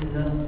嗯。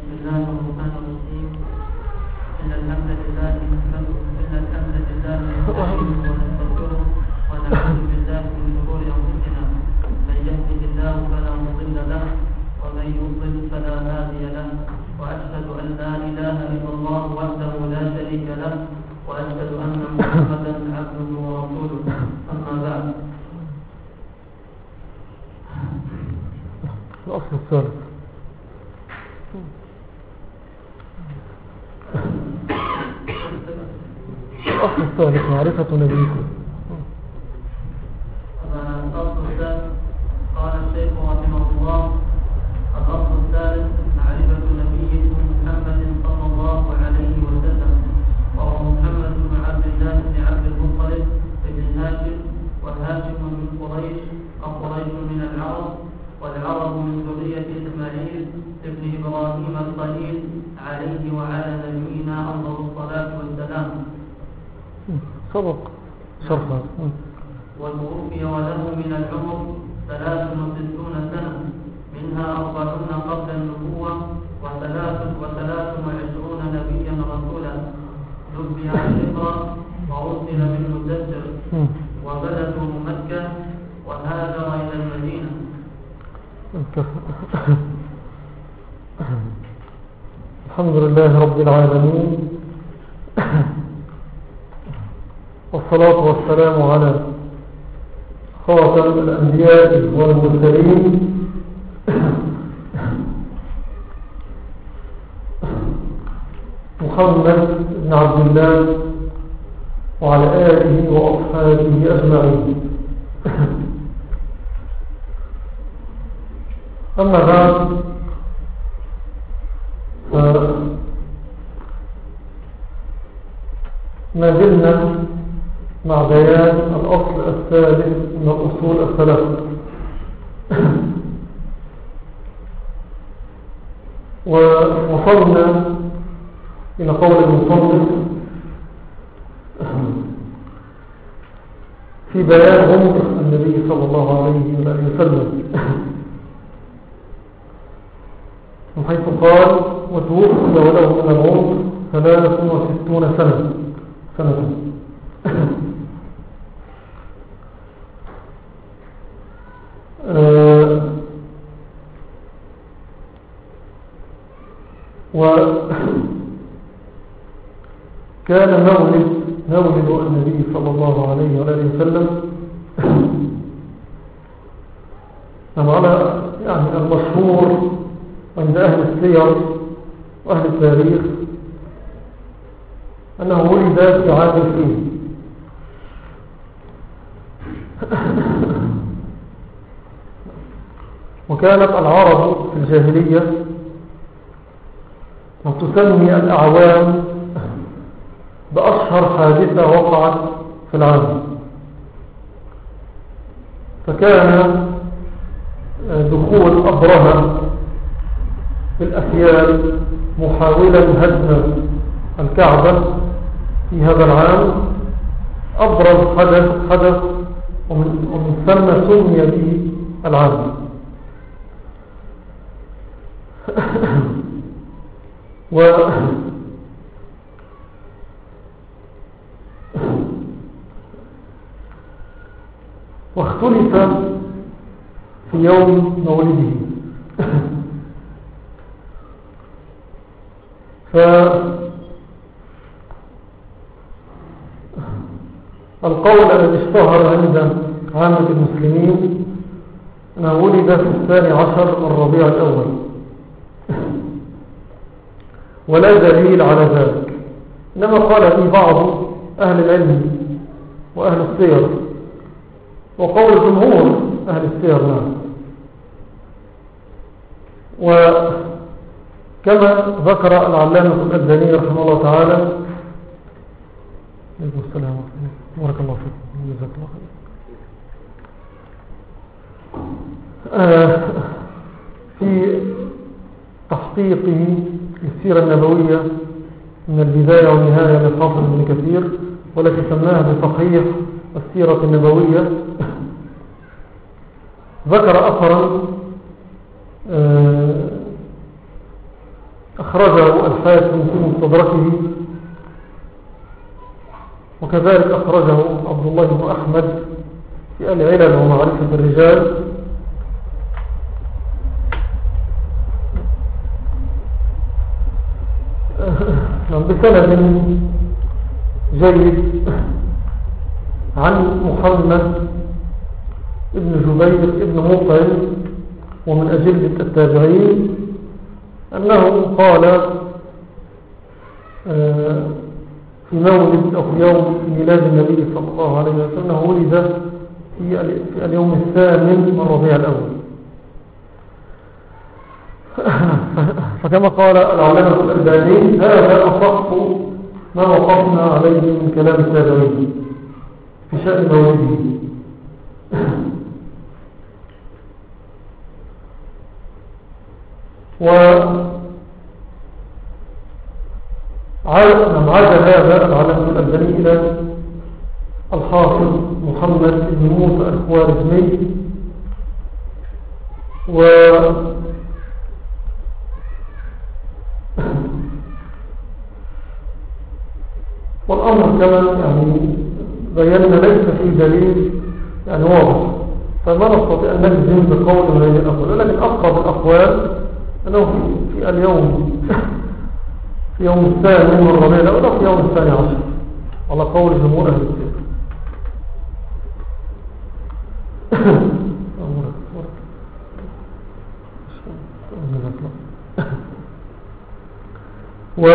الحمد لله رب العالمين. والصلاة والسلام على خاتم الأنبياء والمرسلين. محمد بن عبد الله وعلى آله وأصحابه أجمعين. أما بعد ما زلنا مع بيان الأصل الثالث من الأصول الثلاثة. ووصلنا إلى قول المصنف في بيان عمر النبي صلى الله عليه وسلم. من حيث قال وتوفي وله من العمر ثلاث وستون سنة. سنة. آه وكان مولد مولد النبي صلى الله عليه وآله وسلم. على يعني المشهور عند أهل السير وأهل التاريخ أنه ولد في عام الفيل وكانت العرب في الجاهلية وتسمي الأعوام بأشهر حادثة وقعت في العالم فكان دخول أبرهة في الأحيال محاولا هدم الكعبة في هذا العام. أبرز حدث حدث ومن ثم سمي به العام. و واختلف في يوم مولده. فالقول الذي اشتهر عند عامة المسلمين أنه ولد في الثاني عشر الربيع الأول. ولا دليل على ذلك. إنما قال في بعض أهل العلم وأهل السير. وقول جمهور أهل السير نعم. وكما ذكر العلامة الأبداني رحمه الله تعالى. عليكم السلام بارك الله فيكم جزاك الله خير. آه في تحقيقه للسيرة النبوية من البداية والنهاية للحافظ ابن كثير والتي سماها بصحيح السيرة النبوية. ذكر أثرا آه، أخرجه الحاكم في مستدركه وكذلك أخرجه عبد الله بن أحمد في العلل ومعرفة الرجال. نعم، بسند جيد عن محمد ابن جبير ابن مطعم ومن أجلة التابعين. أنه قال آه، في مولد أو في يوم ميلاد النبي صلى الله عليه وسلم أنه ولد في اليوم الثامن من ربيع الأول. فكما قال العلامة الألباني هذا أصح ما وقفنا عليه من كلام التابعين في شأن مولده و عاد هذا العلم الألباني إلى الحافظ محمد بن موسى الخوارزمي و والأمر كما يعني بينا ليس في دليل يعني واضح. فما نستطيع أن نجزم بقول هذه الأقوال لكن أقرب الأقوال أنه في, اليوم في يوم الثاني من ربيع الأول في يوم الثاني عشر. على قول جمهور أهل السير و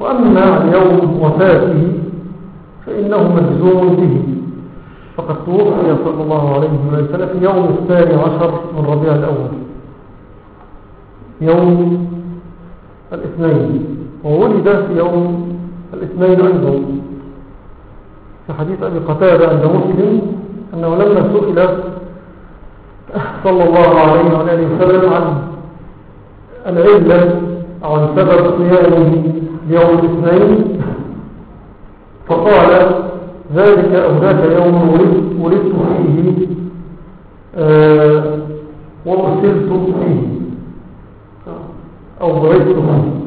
وأما يوم وفاته فإنه مجزوم به. فقد توفي صلى الله عليه وسلم في يوم الثاني عشر من ربيع الأول. يوم الاثنين. وولد في يوم الاثنين أيضا في حديث أبي قتادة عند مسلم أنه لما سئل صلى الله عليه وآله وسلم عن العلة أو عن سبب صيامه يوم الاثنين فقال ذلك أو ذاك يوم ولدت فيه آه، وأرسلت فيه أو ضربت فيه.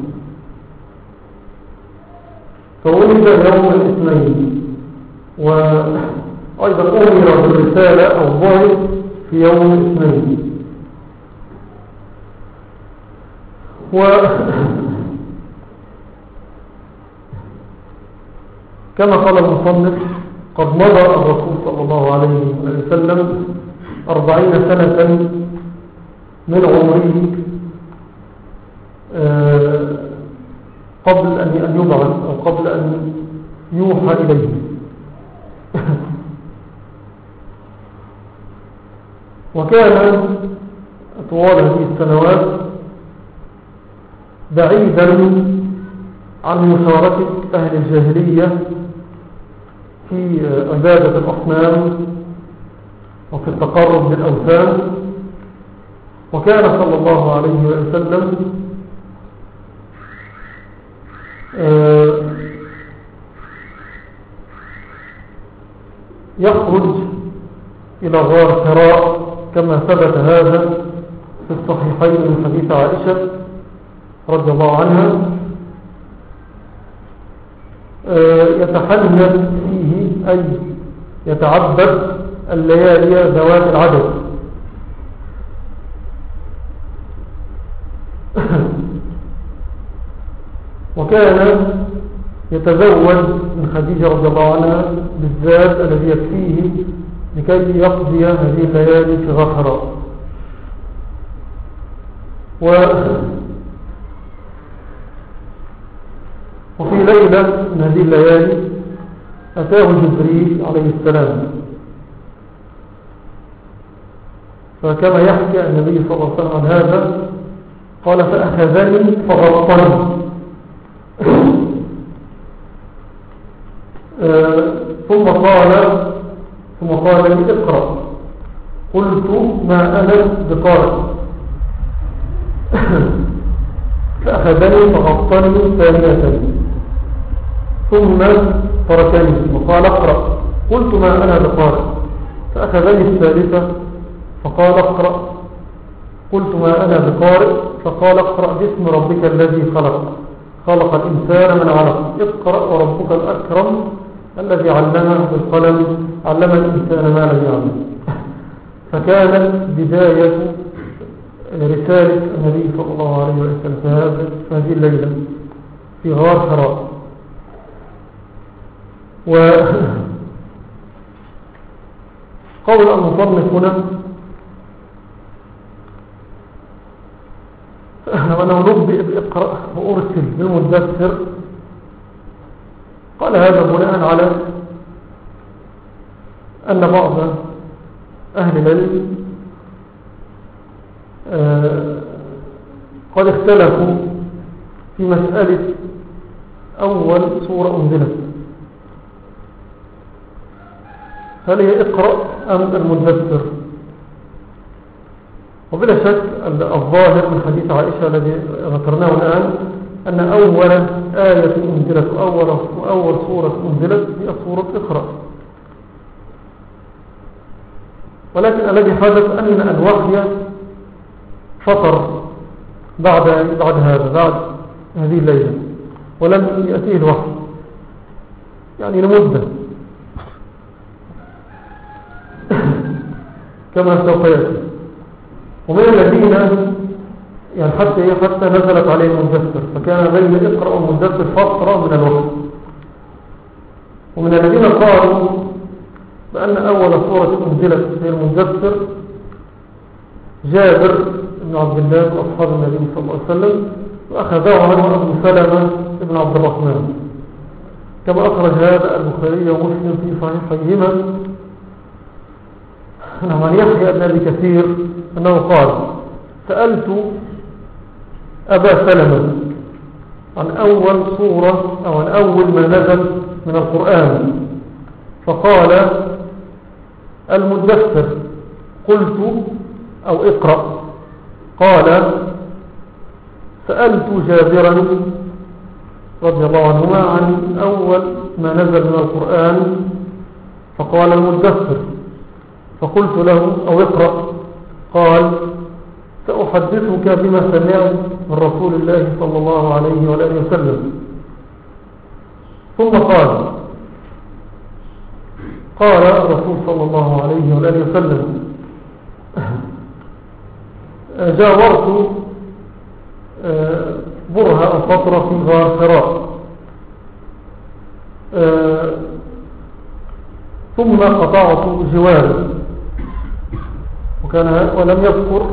فولد يوم الاثنين. وأيضا أمر بالرسالة أو ضرب في يوم الاثنين. و كما قال المصنف قد مضى الرسول صلى الله عليه وسلم أربعين سنة من عمره آه، قبل أن يبعث أو قبل أن يوحى إليه. وكان طوال هذه السنوات بعيدا عن مشاركة أهل الجاهلية في عبادة الأصنام وفي التقرب للأوثان وكان صلى الله عليه وسلم آه، يخرج إلى غار حراء كما ثبت هذا في الصحيحين من حديث عائشة رضي الله عنها. آه، يتحنث فيه أي يتعبد الليالي ذوات العدد. وكان يتزوج من خديجة رضي الله عنها بالذات الذي يكفيه لكي يقضي هذه الليالي في غفراء و وفي ليلة من هذه الليالي أتاه جبريل عليه السلام. فكما يحكي النبي صلى الله عليه وسلم عن هذا قال فأخذني فغطني. آه، ثم قال ثم قال لي اقرأ. قلت ما أنا بقارئ فأخذني فغطني ثانية. ثم تركني وقال اقرأ. قلت ما أنا بقارئ فأخذني الثالثة فقال اقرأ. قلت ما أنا بقارئ فقال اقرأ باسم ربك الذي خلق. خلق الإنسان من علق. اقرأ وربك الأكرم الذي علمه بالقلم. علم الإنسان ما لم يعلم. فكانت بداية رسالة النبي صلى الله عليه وسلم في هذه الليلة في غار حراء. وقول المصنف هنا وأنه نبئ بإقراء وأرسل بالمدثر قال هذا بناء على أن بعض أهل العلم آه، قد اختلفوا في مسألة أول سورة أنزلت. هل هي اقرأ أم المدثر؟ وبلا شك الظاهر من حديث عائشة الذي ذكرناه الآن أن أول آية أنزلت وأول, وأول سورة أنزلت هي سورة اقرأ. ولكن الذي حدث أن الوحي فطر بعد, بعد هذا بعد هذه الليلة ولم يأتيه الوحي. يعني لمدة. كما سوف يأتي. ومن الذين يعني حتى حتى نزلت عليه المدثر فكان بين إقرأ المدثر فترة من الوقت ومن الذين قالوا بأن أول سورة أنزلت في المدثر جابر بن عبد الله وأصحاب النبي صلى الله عليه وسلم وأخذه عنه أبو سلمة بن عبد الرحمن. كما أخرج هذا البخاري ومسلم في صحيحيهما عن يحيى بن أبي كثير أنه قال سألت أبا سلمة عن أول صورة أو عن أول ما نزل من القرآن فقال المدثر قلت أو اقرأ. قال سألت جابرا رضي الله عنهما عن أول ما نزل من القرآن فقال المدثر فقلت له أو اقرأ. قال سأحدثك بما سمعت من رسول الله صلى الله عليه وآله وسلم. ثم قال قال الرسول صلى الله عليه وآله وسلم جاورت آه، برهة الفترة في غار حراء آه، ثم قطعت جواره وكان ولم يذكر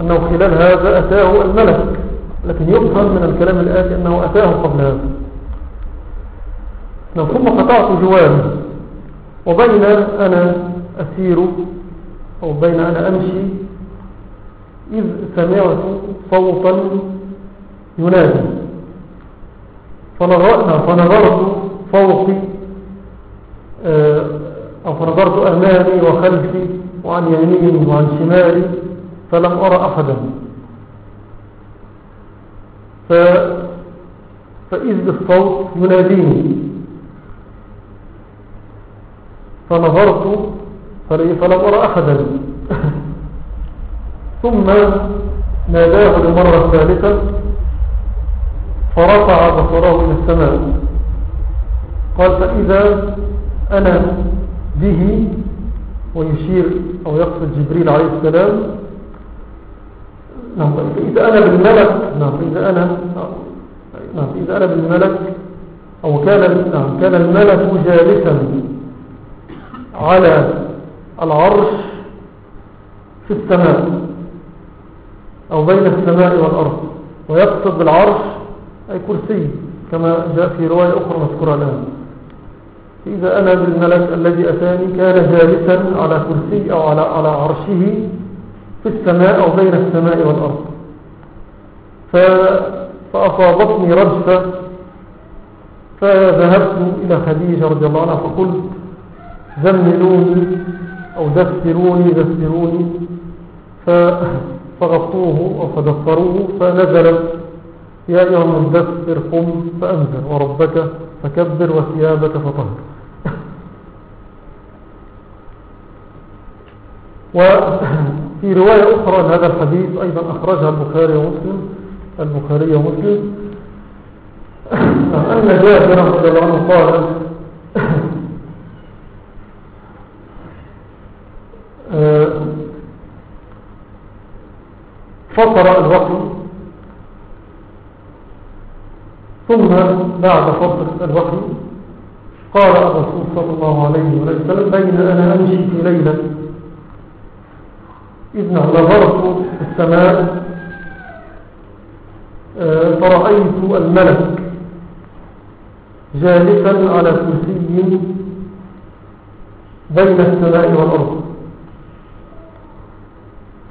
أنه خلال هذا أتاه الملك لكن يفهم من الكلام الآتي أنه أتاه قبل هذا. ثم قطعت جواره وبين أنا أسير أو بين أنا أمشي إذ سمعت صوتا ينادي. فنظرت فوقي فنظرت أمامي وخلفي وعن يميني وعن شمالي فلم أرى أحدا. ف... فإذ بالصوت يناديني. فنظرت فلم أرى أحدا. ثم ناداه لمرة ثالثة فرفع بصره إلى السماء. قال فإذا أنا به ويشير أو يقصد جبريل عليه السلام. نعم فإذا أنا بالملك نعم فإذا أنا نعم فإذا أنا بالملك أو كان نعم كان الملك جالسا على العرش في السماء أو بين السماء والأرض ويقصد بالعرش أي كرسي كما جاء في رواية أخرى مذكورة الآن. إذا أنا بالملك الذي أتاني كان جالسا على كرسي أو على, على عرشه في السماء أو بين السماء والأرض. فأصابتني رجفة فذهبت إلى خديجة رضي الله عنها فقلت زملوني أو دثروني دثروني فغطوه أو فدثروه فنزلت يا أيها المدثر قم فأنزل وربك فكبر وثيابك فطهر. وفي رواية أخرى لهذا الحديث أيضا أخرجها البخاري ومسلم. البخاري ومسلم. أن جابر رضي الله عنه قال فطر الوحي ثم بعد فترة الوحي قال الرسول صلى الله عليه وسلم بين أنا أمشي في ليلة إذ نظرت في السماء آه، فرأيت الملك جالسا على كرسي بين السماء والأرض.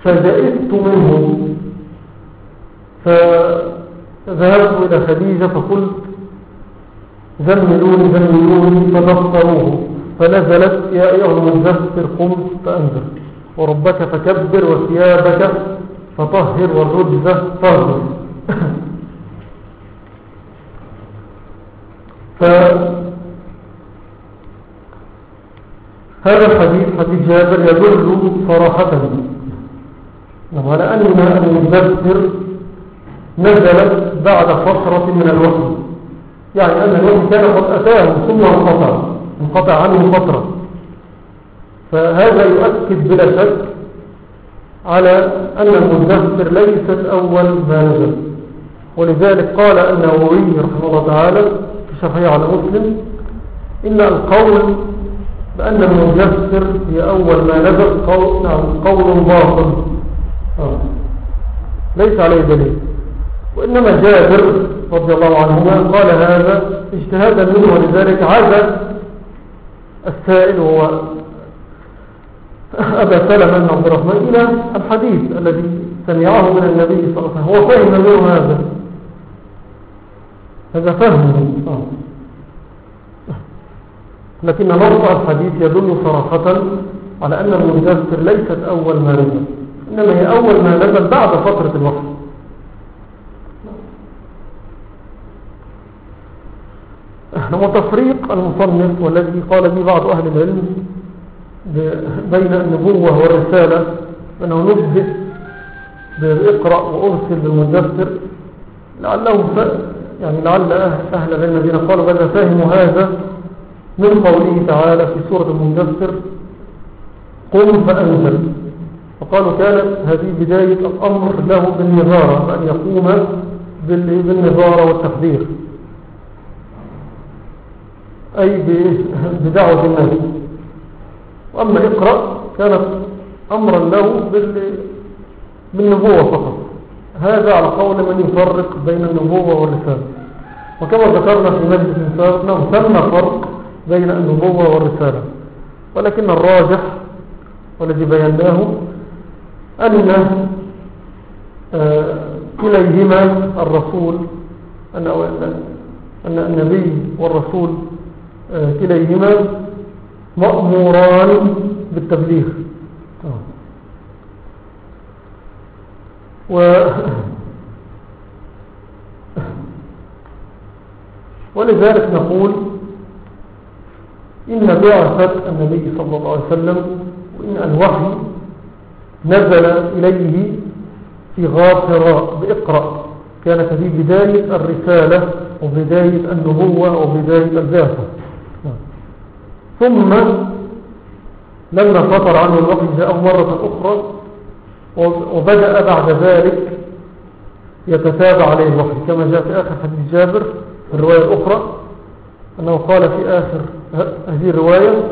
فجئت منه فذهبت إلى خديجة فقلت زملوني زملوني فدفتروه. فنزلت يا أيها المزفر قم فأنزل وربك فكبر وثيابك فطهر والرجز فاهر هذا الحديث حديث جابر يدل صراحة. على أن المدبر نزلت بعد فترة من الوحي. يعني أن الوحي كان قد أتاه ثم انقطع انقطع عنه فترة. فهذا يؤكد بلا شك على أن المدبر ليس أول ما نزل. ولذلك قال النووي رحمه الله تعالى في شرحه على مسلم إن القول بأن المجسر هي أول ما نزل قول, نعم قول باطل. آه. ليس عليه دليل. وإنما جابر رضي الله عنهما قال هذا اجتهادا منه ولذلك عاد السائل هو أبا سلمة بن عبد الرحمن إلى الحديث الذي سمعه من النبي صلى الله عليه وسلم. هو فهم منه هذا. هذا فهمه. لكن نص الحديث يدل صراحة على أن المدثر ليست أول ما نزل إنما هي أول ما نزل بعد فترة الوقت هو تفريق المصنف والذي قال به بعض أهل العلم بين النبوة والرسالة أنه نبدأ بإقرأ وأرسل بالمدثر. لعلهم يعني لعل أهل الذين قالوا بل فهموا هذا من قوله تعالى في سورة المنجسر قم فأنزل. فقالوا كانت هذه بداية الأمر له بالنظارة بأن يقوم بالنظارة والتخدير أي بدعوة الناس. وأما اقرأ كانت أمرا له بالنبوة فقط. هذا على قول من يفرق بين النبوة والرسالة. وكما ذكرنا في مجلس سابق أنه ثم فرق بين النبوة والرسالة. ولكن الراجح والذي بيناه أن آه، كليهما الرسول أن, النبي والرسول آه، كليهما مأموران بالتبليغ. و ولذلك نقول إن بعثة النبي صلى الله عليه وسلم وإن الوحي نزل إليه في غافر بإقرأ. كانت في بداية الرسالة وبداية النبوة وبداية البعثة. ثم لما فطر عنه الوحي جاءه مرة أخرى وبدأ بعد ذلك يتتابع عليه الوحي كما جاء في آخر حديث جابر في الرواية الأخرى أنه قال في آخر هذه الرواية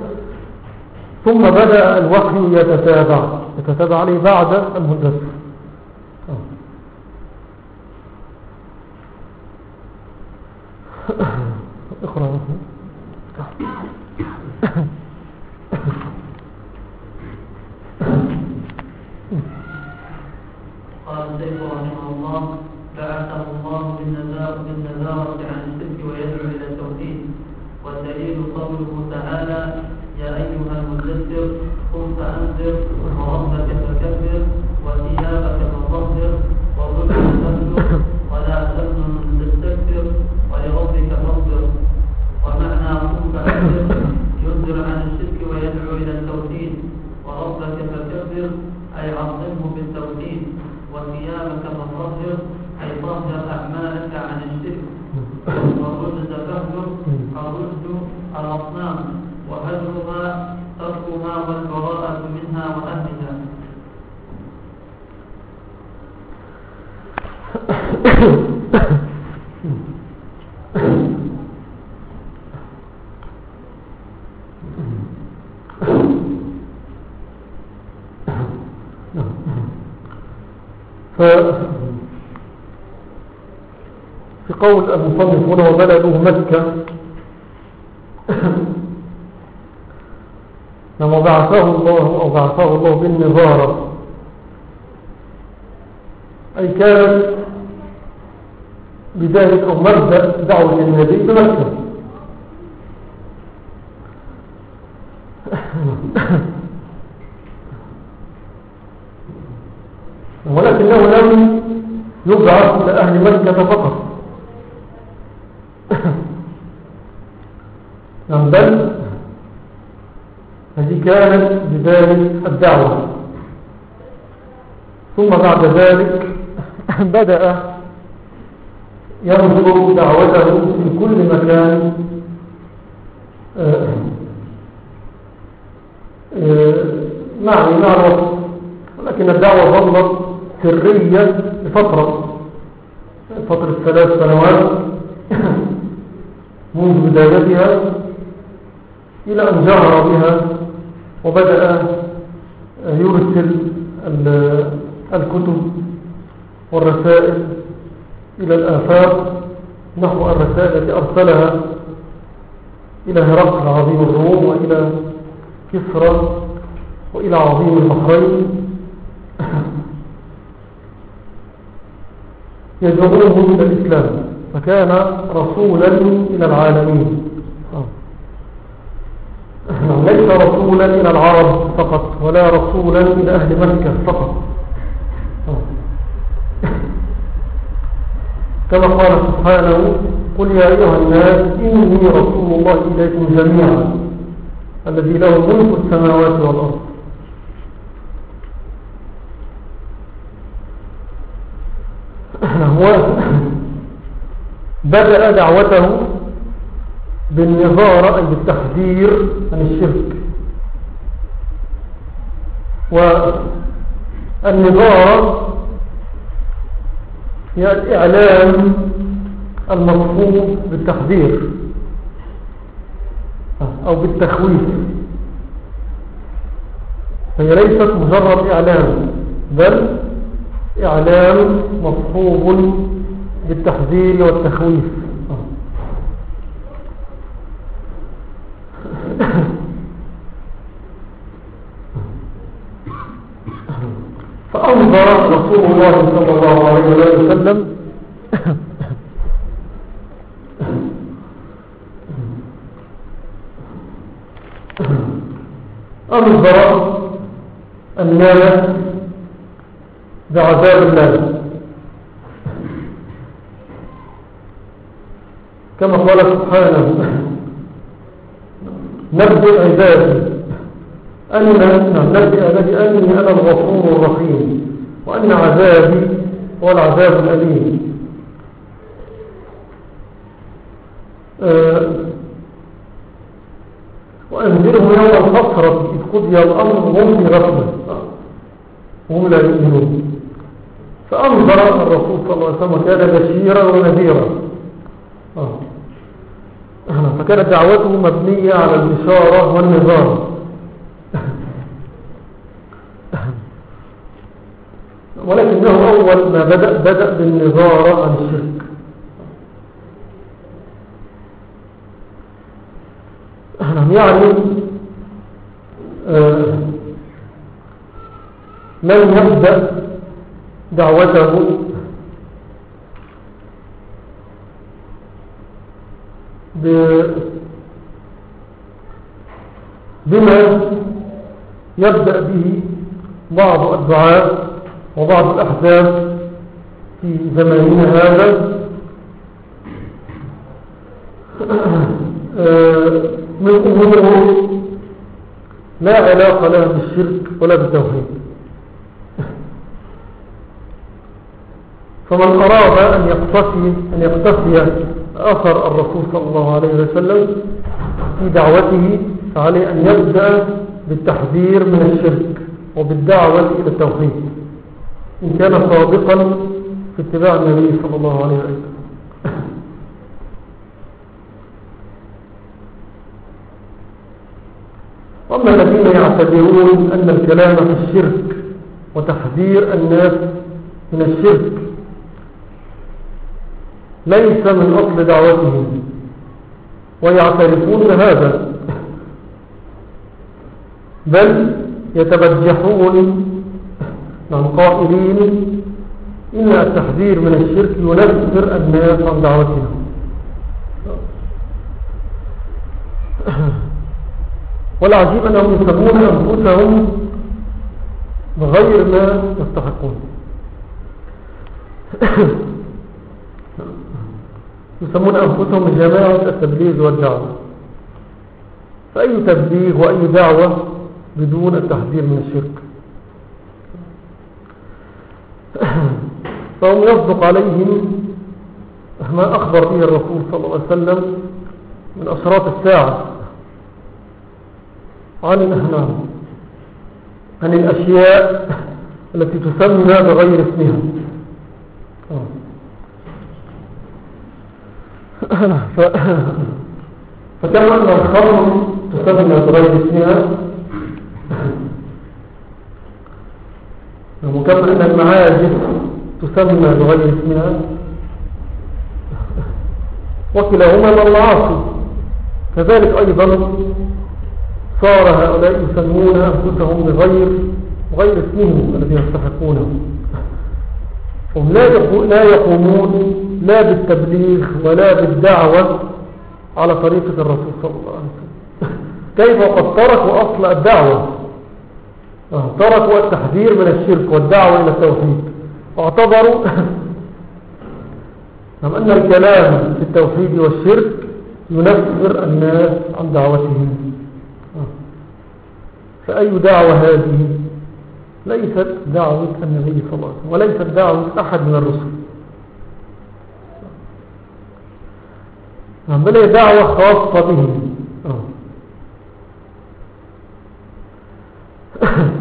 ثم بدأ الوحي يتتابع يتتابع عليه بعد المدرس اقرأ قال الشيخ رحمه الله بعثه الله بالنزارة عن الشرك ويدعو إلى التوحيد. والدليل قوله تعالى يا أيها المدثر قم فأنذر وربك فكبر وثيابك فطهر والرجل فاهجر ولا تمنن تستكبر ولربك فاصبر. ومعنى قم فأنذر فكبر أي عظمه بالتوحيد وثيابك فطهر أي طهر أعمالك عن الشرك والرجز فهجر الرشد الأصنام وهجرها تركها والبراءة منها وأهلها ف في قول المصنف هنا وبلده مكة. لما بعثه الله أو بعثه الله بالنظارة. أي كانت بداية أو مبدأ دعوة النبي بمكة ولكنه لم يبعث لأهل مكة فقط نعم بل هذه كانت بداية الدعوة. ثم بعد ذلك بدأ ينظر دعوته في كل مكان. معني مع الوقت ولكن الدعوة ظلت سرية لفترة فترة ثلاث سنوات. منذ بدايتها إلى أن جهر بها وبدأ يرسل الكتب والرسائل إلى الآفاق نحو الرسائل التي أرسلها إلى هرقل عظيم الروم وإلى كسرى وإلى عظيم البحرين. يدعوهم إلى الإسلام فكان رسولا إلى العالمين ليس رسولا إلى العرب فقط ولا رسولا إلى أهل مكة فقط. كما قال سبحانه قل يا أيها الناس إني رسول الله إليكم جميعا الذي له ملك السماوات والأرض. هو بدأ دعوته بالنظارة أي بالتحذير عن الشرك. والنظارة هي الإعلام المطلوب بالتحذير أو بالتخويف. هي ليست مجرد إعلام بل إعلام مصحوب بالتحذير والتخويف. رسول الله صلى الله عليه وسلم أنظر الناس بعذاب الله كما قال سبحانه نبدأ عبادي أن نبدأ عبادي أني أنا الغفور الرحيم وأن عذابي هو العذاب الأليم. أه وأنذرهم يوم الحسرة إذ قضي الأمر وهم في غفلة. وهم لا يؤمنون. فأنظر الرسول صلى الله عليه وسلم كان بشيرا ونذيرا. آه. فكانت دعوته مبنية على البشارة والنظام ولكنه أول ما بدأ بدأ بالنظارة عن الشرك. يعني آه من يبدأ دعوته. بما يبدأ به بعض الدعاء وبعض الأحزاب في زماننا هذا من أمور لا علاقة لها بالشرك ولا بالتوحيد. فمن أراد أن يقتفي, أن يقتفي أثر الرسول صلى الله عليه وسلم في دعوته فعليه أن يبدأ بالتحذير من الشرك وبالدعوة إلى التوحيد. إن كان صادقا في اتباع النبي صلى الله عليه وسلم. أما الذين يعتبرون أن الكلام في الشرك وتحذير الناس من الشرك ليس من أصل دعوتهم ويعترفون بهذا بل يتبجحون عن قائلين إن التحذير من الشرك ينفر الناس عن دعوتنا. والعجيب أنهم يسمون أنفسهم بغير ما يستحقون. يسمون أنفسهم جماعة التبليغ والدعوة. فأي تبليغ وأي دعوة بدون التحذير من الشرك؟ فهم يصدق عليهم ما أخبر به الرسول صلى الله عليه وسلم من أشراط الساعة. عن الأهنام عن الأشياء التي تسمى بغير اسمها. فكما أن الخمر تسمى بغير اسمها وكما أن المعاجز تسمى بغير اسمها وكلاهما من المعاصي. كذلك أيضا صار هؤلاء يسمون أنفسهم بغير غير اسمهم الذي يستحقونه. هم لا يقومون لا بالتبليغ ولا بالدعوة على طريقة الرسول صلى الله عليه وسلم. كيف وقد تركوا أصل الدعوة؟ تركوا التحذير من الشرك والدعوة إلى التوحيد. واعتبروا أن الكلام في التوحيد والشرك ينفر الناس عن دعوتهم؟ فأي دعوة هذه؟ ليست دعوة النبي صلى الله عليه وسلم وليست دعوة أحد من الرسل. بل هي دعوة خاصة به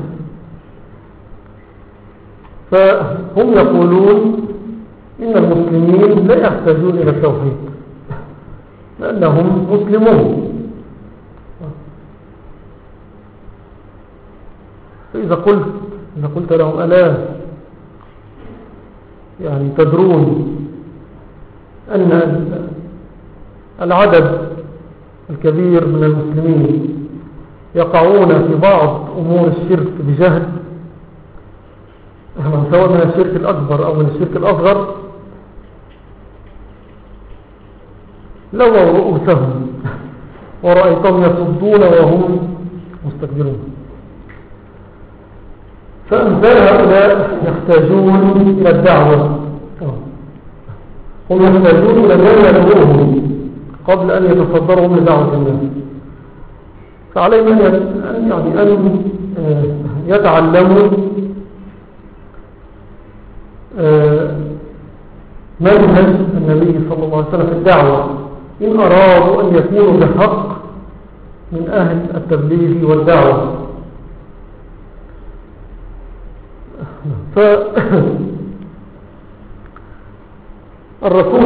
فهم يقولون إن المسلمين لا يحتاجون إلى التوحيد لأنهم مسلمون. فإذا قلت إذا قلت لهم ألا يعني تدرون أن العدد الكبير من المسلمين يقعون في بعض أمور الشرك بجهد سواء من الشرك الأكبر أو من الشرك الأصغر. لو رؤوسهم ورأيتهم يصدون وهم مستكبرون. فأمثال هؤلاء يحتاجون إلى الدعوة. هم يحتاجون إلى من قبل أن يتصدرهم لدعوة الناس فعليهم أن يعني أن آه، يتعلموا آه، منهج النبي صلى الله عليه وسلم في الدعوة. إن أرادوا أن يكونوا بحق من أهل التبليغ والدعوة. فالرسول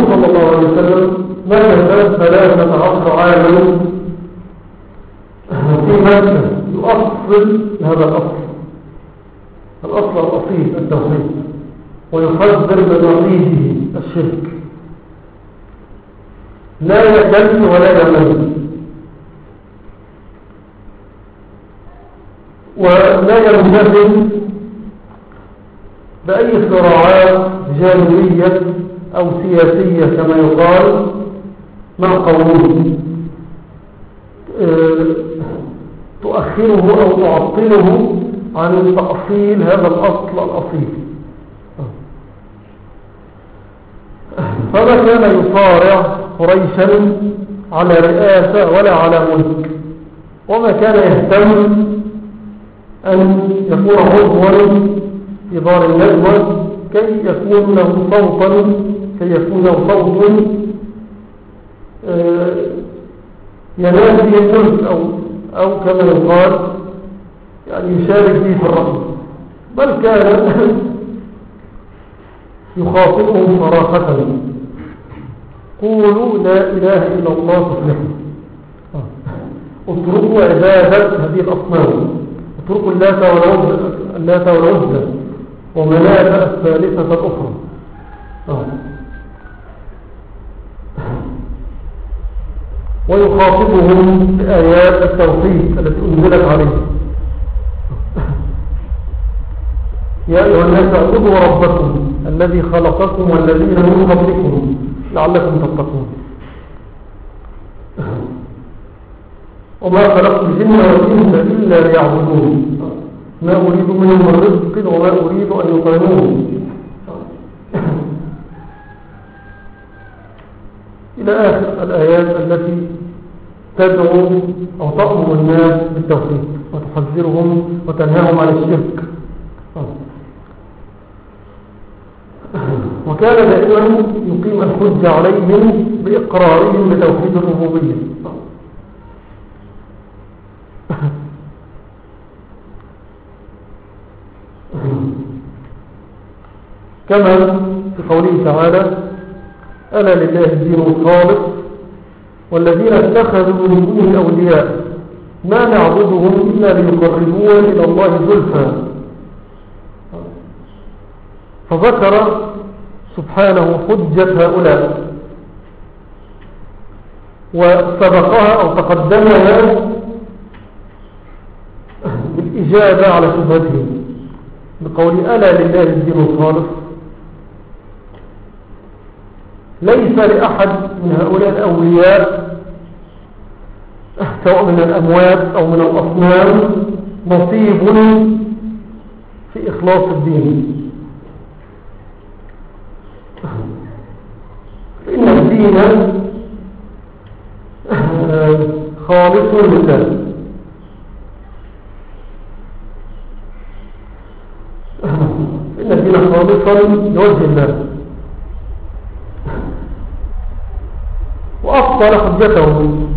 صلى الله عليه وسلم مكث ثلاثة عشر عاما في مكة يؤصل هذا الأصل. الأصل الأصيل التوحيد ويحذر من وعيده الشرك. لا يكل ولا يمل ولا ينجزم بأي صراعات جانبية أو سياسية كما يقال مع قومه. تؤخره أو تعطله عن تأصيل هذا الأصل الأصيل. فما كان يصارع قريشا على رئاسة ولا على ملك؟ وما كان يهتم أن يكون عضوا في دار النجوى كي يكون له صوتا كي يكون له صوت به الملك أو, أو كما يقال يعني يشارك به في الرحمة بل كان يخاطبهم صراحة. قولوا لا إله إلا الله تفلحوا. اتركوا عبادة هذه الأصنام. اتركوا اللات والعزة ومناة الثالثة الأخرى آه. ويخاطبهم بآيات التوحيد التي أنزلت عليه يا أيها الناس اعبدوا ربكم الذي خلقكم والذين من قبلكم لعلكم تتقون. وما خلقت الجن والإنس إلا ليعبدون. ما أريد منهم من رزق وما أريد أن يطعمون. إلى آخر الآيات التي تدعو أو تأمر الناس بالتوحيد وتحذرهم وتنهاهم عن الشرك. وكان دائما يقيم الحج عليهم بإقرارهم بتوحيد الربوبية. كما في قوله تعالى ألا لله الدين الخالص؟ والذين اتخذوا من دونه أولياء ما نعبدهم إلا ليقربون إلى الله زلفا فذكر سبحانه حجة هؤلاء. وسبقها أو تقدمها بالإجابة على شبهتهم بقول ألا لله الدين الخالص ليس لأحد من هؤلاء الأولياء سواء من الأموات أو من الأصنام نصيب في إخلاص الدين. فإن الدين خالص لله فإن الدين خالصا لوجه الله. وأفضل حجتهم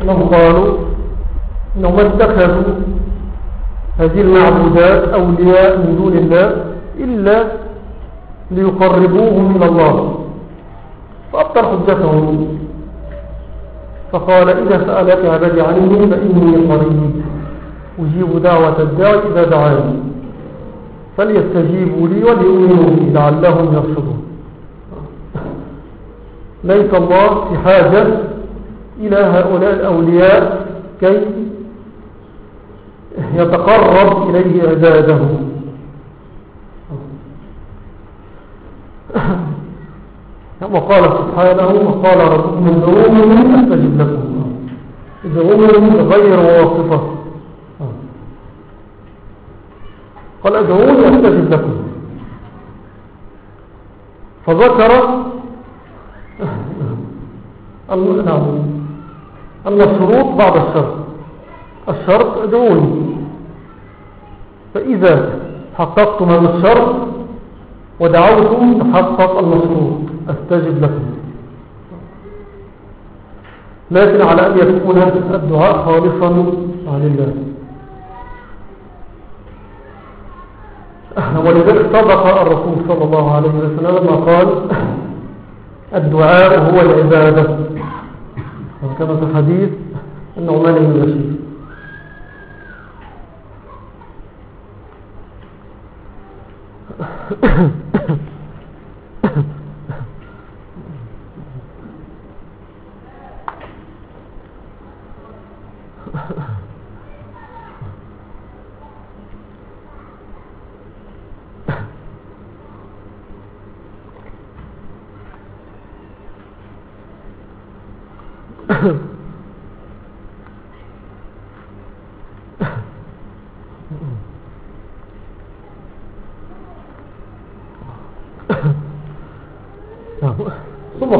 أنهم قالوا أنهم اتخذوا هذه المعبودات أولياء من دون الله إلا ليقربوهم إلى الله. فأبطر حجتهم. فقال إذا سألك عبادي عني فإني قريب. أجيب دعوة الداعي إذا دعاني. فليستجيبوا لي وليؤمنوا بي لعلهم يرشدون. ليس الله في حاجة إلى هؤلاء الأولياء كي يتقرب إليه عباده وقال سبحانه وقال ربكم ادعوني أستجب لكم. ادعوني غير واصفة قال ادعوني أستجب لكم. فذكر نعم الشروط بعد الشرط. الشرط ادعوني فإذا حققتم هذا الشرط ودعوتم تحقق المشروط. أستجب لكم. لكن على أن يكون الدعاء خالصا لله ولذلك صدق الرسول صلى الله عليه وسلم قال الدعاء هو العبادة. وكما في الحديث النعمان بن بشير ثم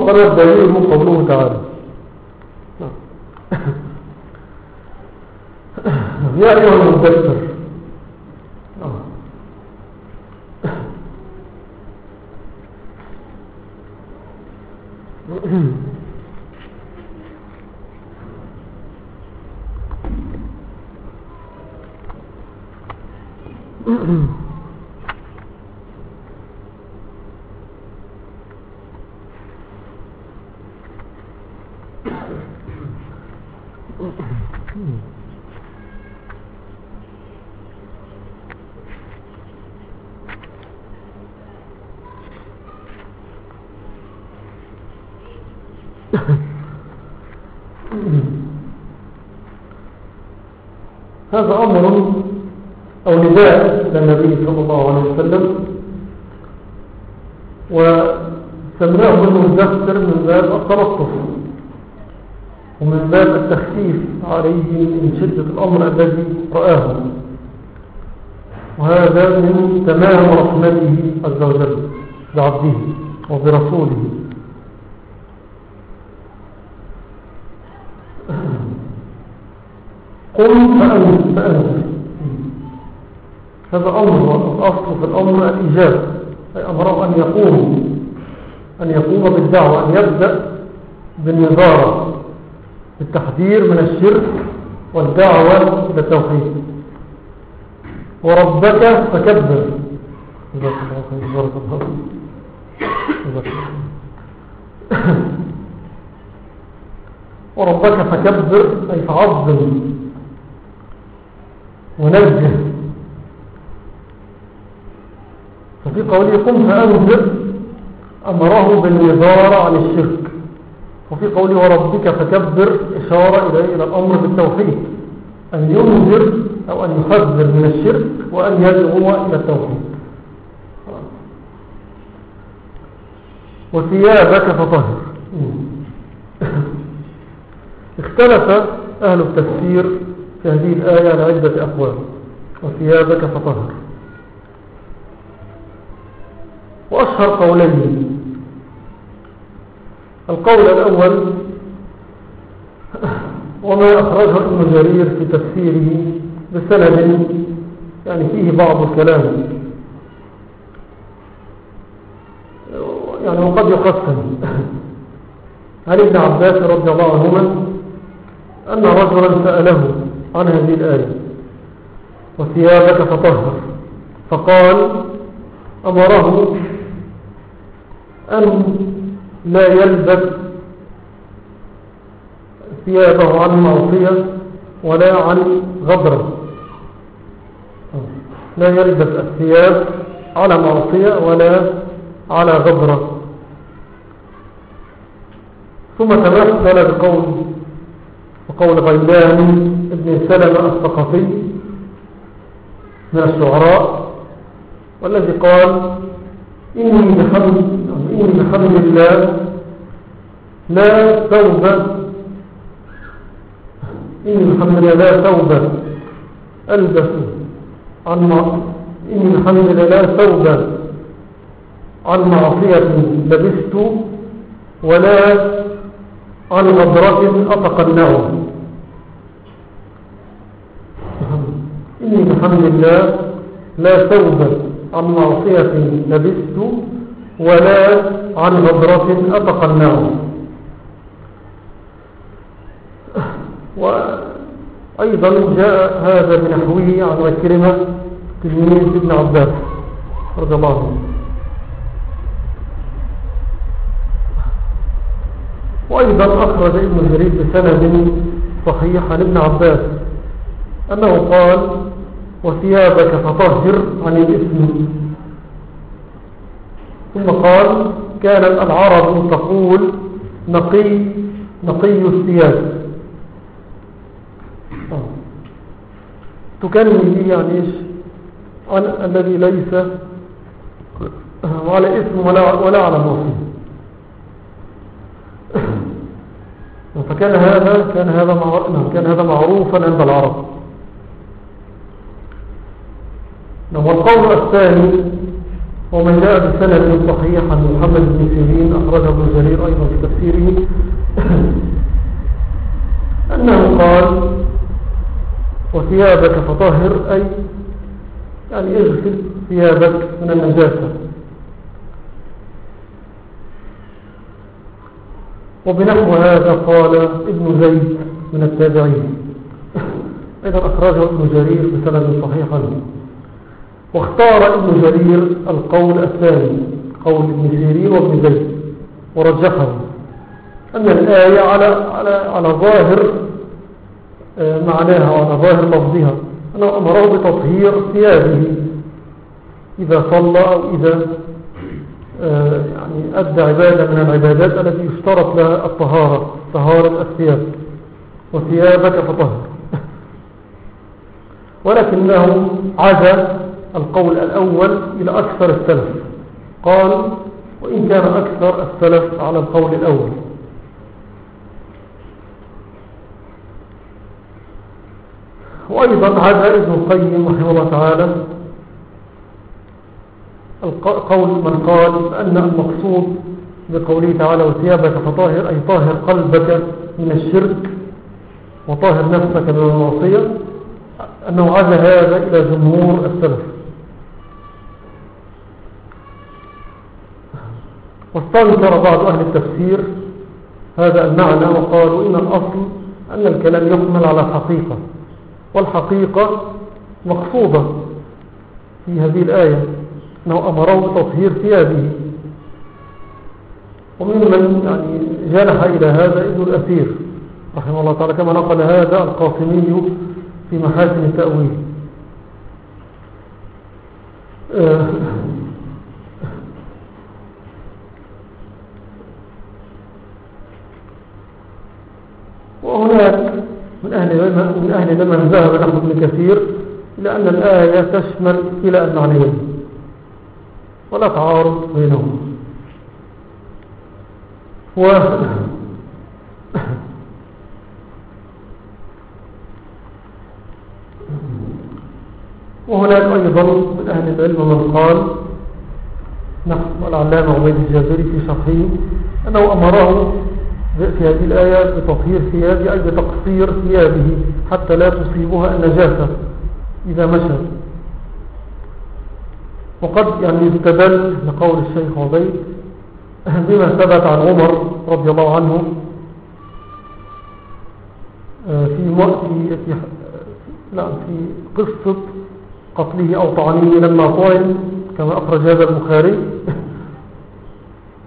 قال الدليل من قوله تعالى. يا أيها المدثر. هذا أمر أو نداء للنبي صلى الله عليه وسلم. وسمناه المدثر من باب التلطف ومن باب التخفيف عليه من شدة الأمر الذي رآه. وهذا من تمام رحمته عز وجل بعبده وبرسوله. قم فأنت هذا أمر الأصل في الأمر الإجابة أي أمره أن يقوم أن يقوم بالدعوة أن يبدأ بالنظارة بالتحذير من الشرك والدعوة إلى التوحيد. وربك فكبر. جزاك الله خير بارك الله الله وربك فكبر أي فعظم. ونجه ففي قوله قم فأنذر أمره بالنظارة عن الشرك. وفي قوله وربك فكبر إشارة إليه إلى الأمر بالتوحيد. أن ينذر أو أن يحذر من الشرك وأن يدعو إلى التوحيد. وثيابك فطهر. اختلف أهل التفسير هذه الآية على عدة أقوال. وثيابك فطهر. وأشهر قولين. القول الأول وما أخرجه ابن جرير في تفسيره بسند يعني فيه بعض الكلام. يعني وقد يقسم. عن ابن عباس رضي الله عنهما أن رجلا سأله عن هذه الآية. وثيابك فطهر. فقال أمره أن لا يلبس ثيابه عن معصية ولا عن غبرة. لا يلبس الثياب على معصية ولا على غبرة. ثم تمثل بقول وقول غيلان ابن سلمة الثقفي من الشعراء والذي قال إني بحمد, إني بحمد الله لا توبة إني بحمد الله لا توبة ألبس عن. إني بحمد الله لا توبة عن معصية لبست ولا عن غضرة أتقنعه إني بحمد الله لا توبة عن معصية لبست ولا عن غضرة أتقنعه وأيضا جاء هذا بنحوه عن مكرمة تلميذ ابن عباس رضي الله عنه. وأيضا أخرج ابن جرير بسند صحيح عن ابن عباس أنه قال وثيابك فطهر عن الإثم. ثم قال كانت العرب تقول نقي نقي الثياب. تكلم به يعني إيش؟ عن الذي ليس على اسم ولا, ولا على مصير فكان هذا كان هذا نعم، كان هذا معروفا عند العرب. نعم، والقول الثاني ومن جاء بسند صحيح عن محمد بن سيرين أخرجه ابن جرير أيضا في تفسيره أنه قال وثيابك فطهر أي يعني اغسل ثيابك من النجاسة. وبنحو هذا قال ابن زيد من التابعين. أيضا أخرجه ابن جرير بسند صحيح واختار ابن جرير القول الثاني قول ابن سيرين وابن زيد ورجحه أن الآية على, على, على ظاهر آه، معناها وعلى ظاهر لفظها. أنه أمره بتطهير ثيابه. إذا صلى أو إذا يعني أدى عبادة من العبادات التي يشترط لها الطهارة طهارة الثياب. وثيابك فطهر. ولكنه عزى القول الأول إلى أكثر السلف. قال وإن كان أكثر السلف على القول الأول. وأيضا عزى ابن القيم رحمه الله تعالى قول من قال أن المقصود بقوله تعالى وثيابك فطاهر أي طاهر قلبك من الشرك وطاهر نفسك من المعصية أنه عزى هذا إلى جمهور السلف. واستنكر بعض أهل التفسير هذا المعنى وقالوا إن الأصل أن الكلام يحمل على الحقيقة والحقيقة مقصودة في هذه الآية. أنه أمره بتطهير ثيابه. وممن يعني جنح إلى هذا ابن الأثير رحمه الله تعالى كما نقل هذا القاسمي في محاسن التأويل. آه، وهناك من أهل من أهل من ذهب نحو ابن كثير إلى أن الآية تشمل إلى المعنيين ولا تعارض بينهم. و وهناك أيضا من أهل العلم من قال نحن العلامة عبيد الجازري في شرحه أنه أمره في هذه الآية بتطهير ثيابه أي بتقصير ثيابه حتى لا تصيبها النجاسة إذا مشى وقد يعني استدل لقول الشيخ عبيد بما ثبت عن عمر رضي الله عنه آه، في في في, لا في قصة قتله أو طعنه لما طعن كما أخرج هذا البخاري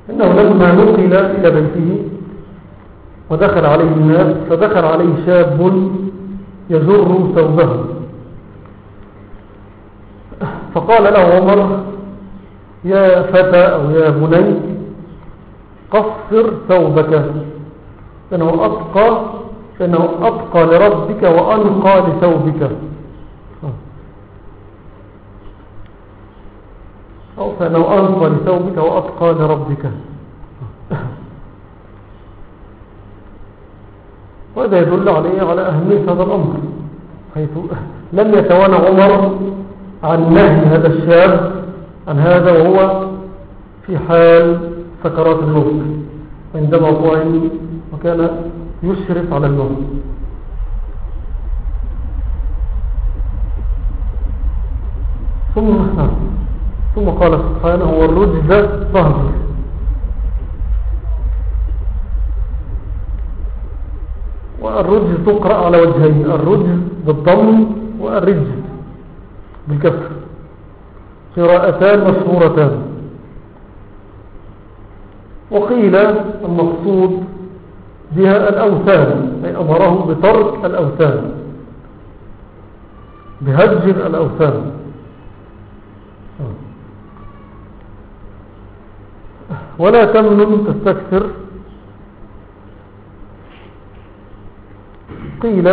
إنه لما نقل إلى بيته ودخل عليه الناس فدخل عليه شاب يجر ثوبه. فقال له عمر يا فتى أو يا بني قصر ثوبك فإنه أتقى, فإنه أتقى لربك وأنقى لثوبك. أو فإنه أنقى لثوبك وأتقى لربك. وهذا يدل عليه على أهمية هذا الأمر حيث لم يتوانى عمر عن نهي هذا الشاب عن هذا وهو في حال سكرات الموت عندما طعن وكان يشرف على الموت ثم ثم قال سبحانه والرجز ظهر والرجز تقرأ على وجهين الرجز بالضم والرجز. بالكسر. قراءتان مشهورتان. وقيل المقصود بها الأوثان أي أمره بترك الأوثان. بهجر الأوثان. ولا تمنن تستكثر. قيل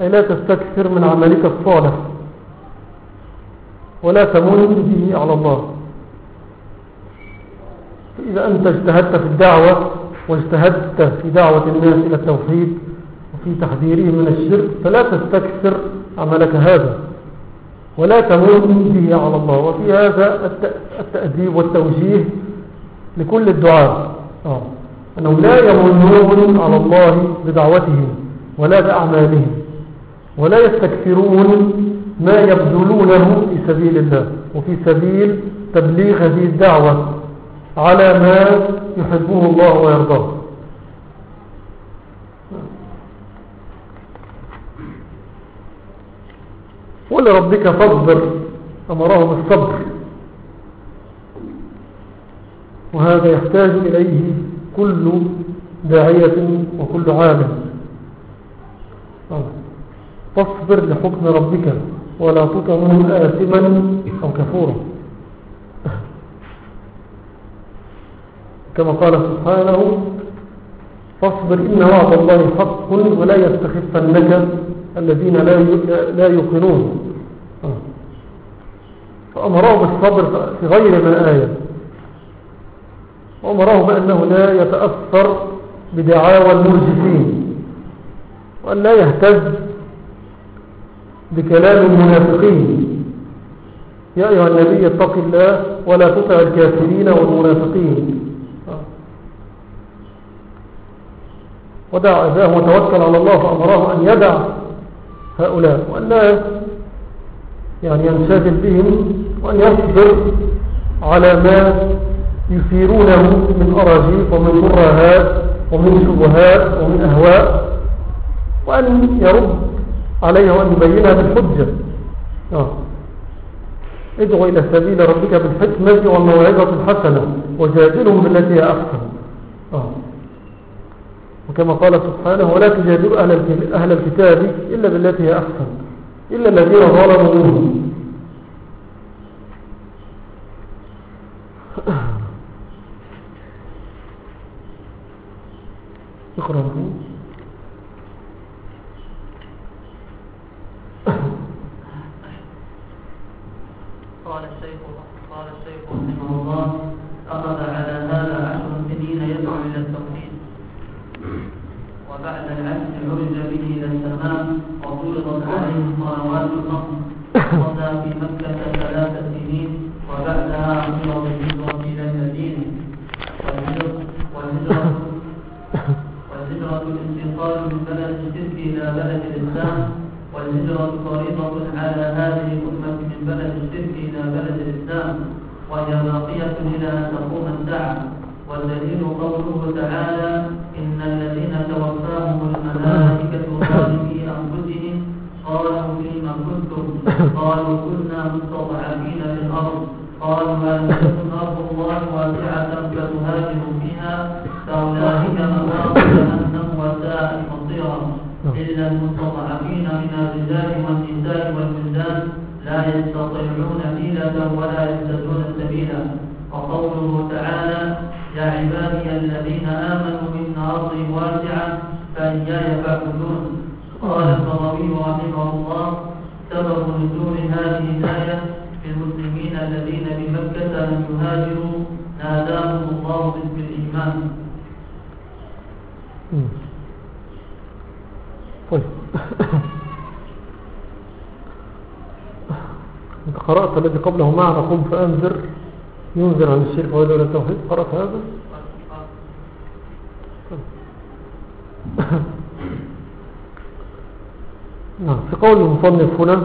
أي لا تستكثر من عملك الصالح. ولا تمن به على الله. إذا أنت اجتهدت في الدعوة واجتهدت في دعوة الناس إلى التوحيد وفي تحذيرهم من الشرك فلا تستكثر عملك هذا. ولا تمن به على الله. وفي هذا التأديب والتوجيه لكل الدعاء. آه. أنهم لا يمنون على الله بدعوتهم ولا بأعمالهم. ولا يستكثرون ما يبذلونه في سبيل الله وفي سبيل تبليغ هذه الدعوة على ما يحبه الله ويرضاه. ولربك فاصبر أمره بالصبر وهذا يحتاج إليه كل داعية وكل عالم فاصبر لحكم ربك. ولا تطع منه آثما أو كفورا. كما قال سبحانه فاصبر إن وعد الله حق ولا يستخفنك الذين لا يوقنون. فأمره بالصبر في غير ما آية. وأمره بأنه لا يتأثر بدعاوى المرجفين وأن لا يهتز بكلام المنافقين. يا أيها النبي اتق الله ولا تطع الكافرين والمنافقين. ودع أذاه وتوكل على الله فأمره أن يدع هؤلاء وأن لا يعني ينشغل بهم وأن يصبر على ما يثيرونه من أراجيف ومن كرهات ومن شبهات ومن أهواء وأن يرد عليها وأن يبينها بالحجة آه. ادعو إلى سبيل ربك بالحكمة والموعظة الحسنة وجادلهم بالتي هي أحسن آه. وكما قال سبحانه ولا تجادلوا أهل الكتاب إلا بالتي هي أحسن إلا الذين ظلموا منهم اقرأ قال الشيخ قال الشيخ رحمه الله أخذ على هذا عشر سنين يدعو إلى التوحيد. وبعد العشر عرج به إلى السماء وفرضت عليه الصلوات الخمس قضى في مكة ثلاث سنين وبعدها أمر بالهجرة إلى المدينة. والهجرة والهجرة الانتقال من بلد الشرك إلى بلد الإسلام. والهجرة فريضة على هذه الأمة من بلد الشرك إلى بلد الإسلام وهي باقية إلى أن تقوم الساعة والدليل قوله تعالى إن الذين توفاهم الملائكة ظالمي أنفسهم قالوا فيما كنتم؟ قالوا كنا مستضعفين في الأرض. قالوا هل تكن أرض الله واسعة فتهاجروا فيها فأولئك مصيرا إلا المستضعفين من الرجال والنساء والولدان لا يستطيعون حيلة ولا يهتدون سبيلا. وقوله تعالى يا عبادي الذين آمنوا إن أرضي واسعة فإياي فاعبدون. قال النووي رحمه الله سبب نزول هذه الآية في المسلمين الذين بمكة لم يهاجروا ناداهم الله باسم الإيمان انت قرأت الذي قبله معنا قم فأنذر. ينذر عن الشرك ويدعو إلى التوحيد قرأت هذا؟ نعم في قول المصنف هنا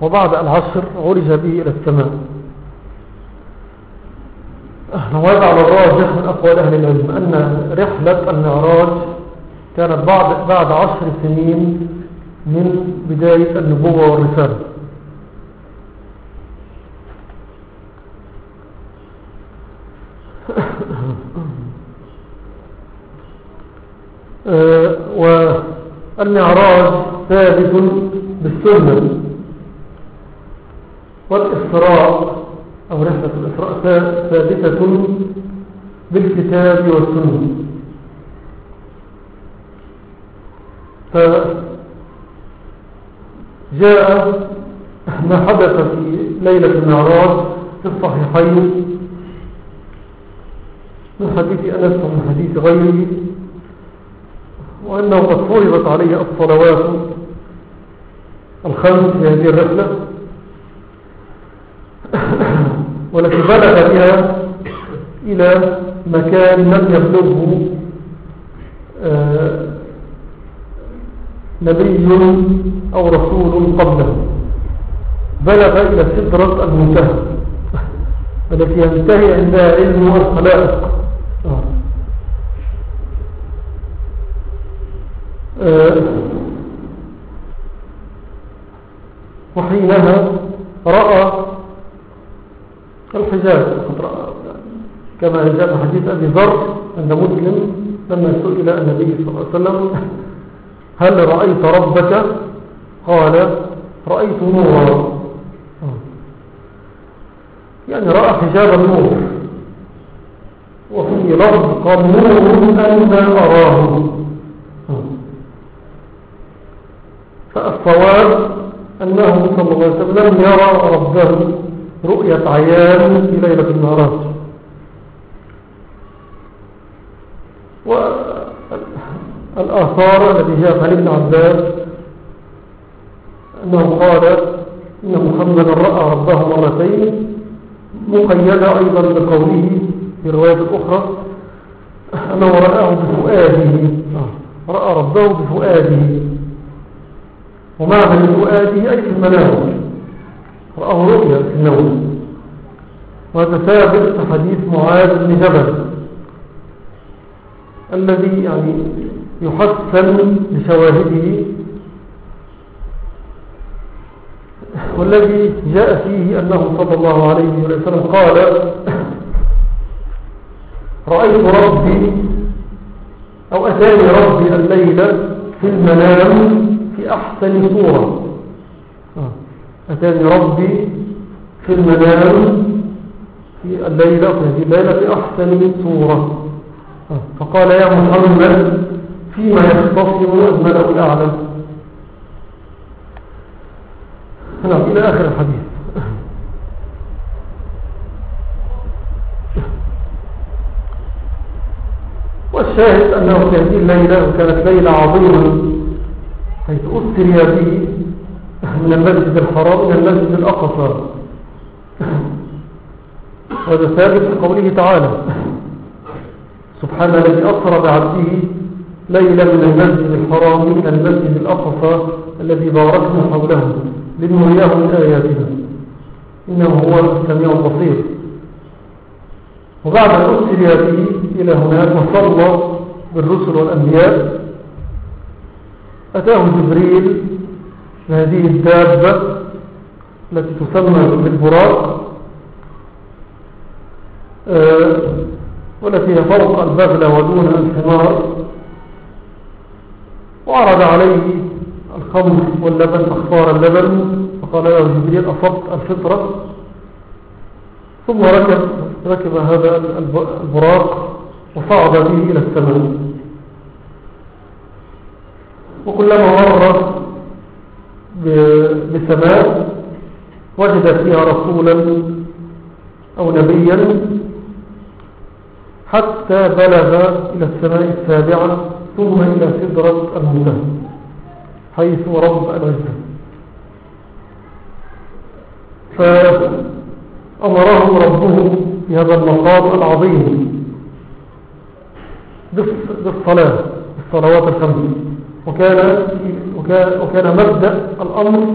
وبعد العشر عرج به إلى السماء. وهذا على الراجح من أقوال أهل العلم أن رحلة المعراج كانت بعد, بعد عشر سنين من بداية النبوة والرسالة. آه، والمعراج ثابت بالسنة والإسراء أو رحلة الإسراء ثابتة بالكتاب والسنة. فجاء ما حدث في ليلة المعراج في الصحيحين. من حديث أنس ومن حديث غيره وأنه قد فرضت عليه الصلوات الخمس في هذه الرحلة. والتي بلغ بها إلى مكان لم يبلغه آه، نبي أو رسول قبله. بلغ إلى سدرة المنتهى. التي ينتهي عندها علم الخلائق آه. وحينها رأى الحجاب كما جاء حديث أبي ذر عند مسلم لما سئل النبي صلى الله عليه وسلم هل رأيت ربك؟ قال رأيت نورا. يعني رأى حجاب النور. وفي لفظ قال نور أن أراه. فالصواب أنه صلى الله عليه وسلم يرى ربه رؤية عيان في ليلة النهارات والآثار التي جاءت عن ابن عباس أنه قال إن محمدا رأى ربه مرتين مقيدة أيضا بقوله في الرواية الأخرى أنه رآه بفؤاده. رأى ربه بفؤاده. ومعنى بفؤاده أي في المنام رآه رؤيا في النوم. وهذا ثابت في حديث معاذ بن جبل الذي يعني يحسن بشواهده. والذي جاء فيه أنه صلى الله عليه وسلم قال رأيت ربي أو أتاني ربي الليلة في المنام في أحسن صورة. أتاني ربي في المنام في الليلة في الليلة في أحسن صورة. فقال يا محمد فيما يختصم الملأ الأعلى نعم إلى آخر الحديث. والشاهد أنه في هذه الليلة وكانت ليلة عظيمة حيث أسري به من المسجد الحرام إلى المسجد الأقصى. وهذا ثابت في قوله تعالى سبحان الذي أسرى بعبده ليلة من المسجد الحرام إلى المسجد الأقصى الذي باركنا حوله لنرياه من آياتنا. إنه هو السميع البصير. وبعد أن أسري به إلى هناك وصلى بالرسل والأنبياء أتاه جبريل بهذه الدابة التي تسمى بالبراق آه، والتي هي فوق البغلة ودون الحمار. وعرض عليه الخمر واللبن فاختار اللبن فقال له جبريل أصبت الفطرة. ثم ركب, ركب هذا البراق وصعد به إلى السماء. وكلما مر بسماء وجد فيها رسولا أو نبيا حتى بلغ إلى السماء السابعة. ثم إلى سدرة المنتهى حيث رب العزة. فأمره ربه في هذا المقام العظيم. بالصلاة بالصلوات الخمس. وكان, وكان, وكان مبدأ الأمر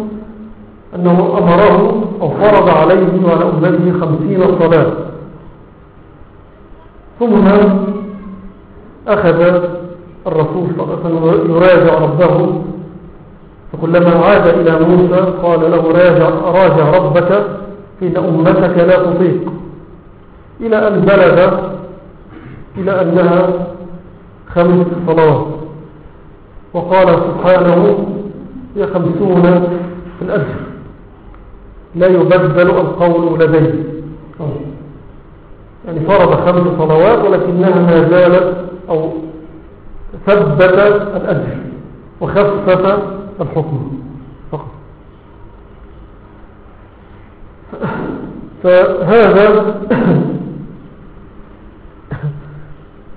أنه أمره أو فرض عليه وعلى أمته خمسين صلاة. ثم أخذ الرسول صلى الله عليه وسلم يراجع ربه. فكلما عاد إلى موسى قال له راجع, راجع ربك إن أمتك لا تطيق. إلى أن بلغ إلى أنها خمس صلوات. وقال سبحانه هي خمسون في الأجر لا يبدل القول لدي يعني فرض خمس صلوات ولكنها ما زالت أو ثبت الأجر وخفف الحكم. فقط. فهذا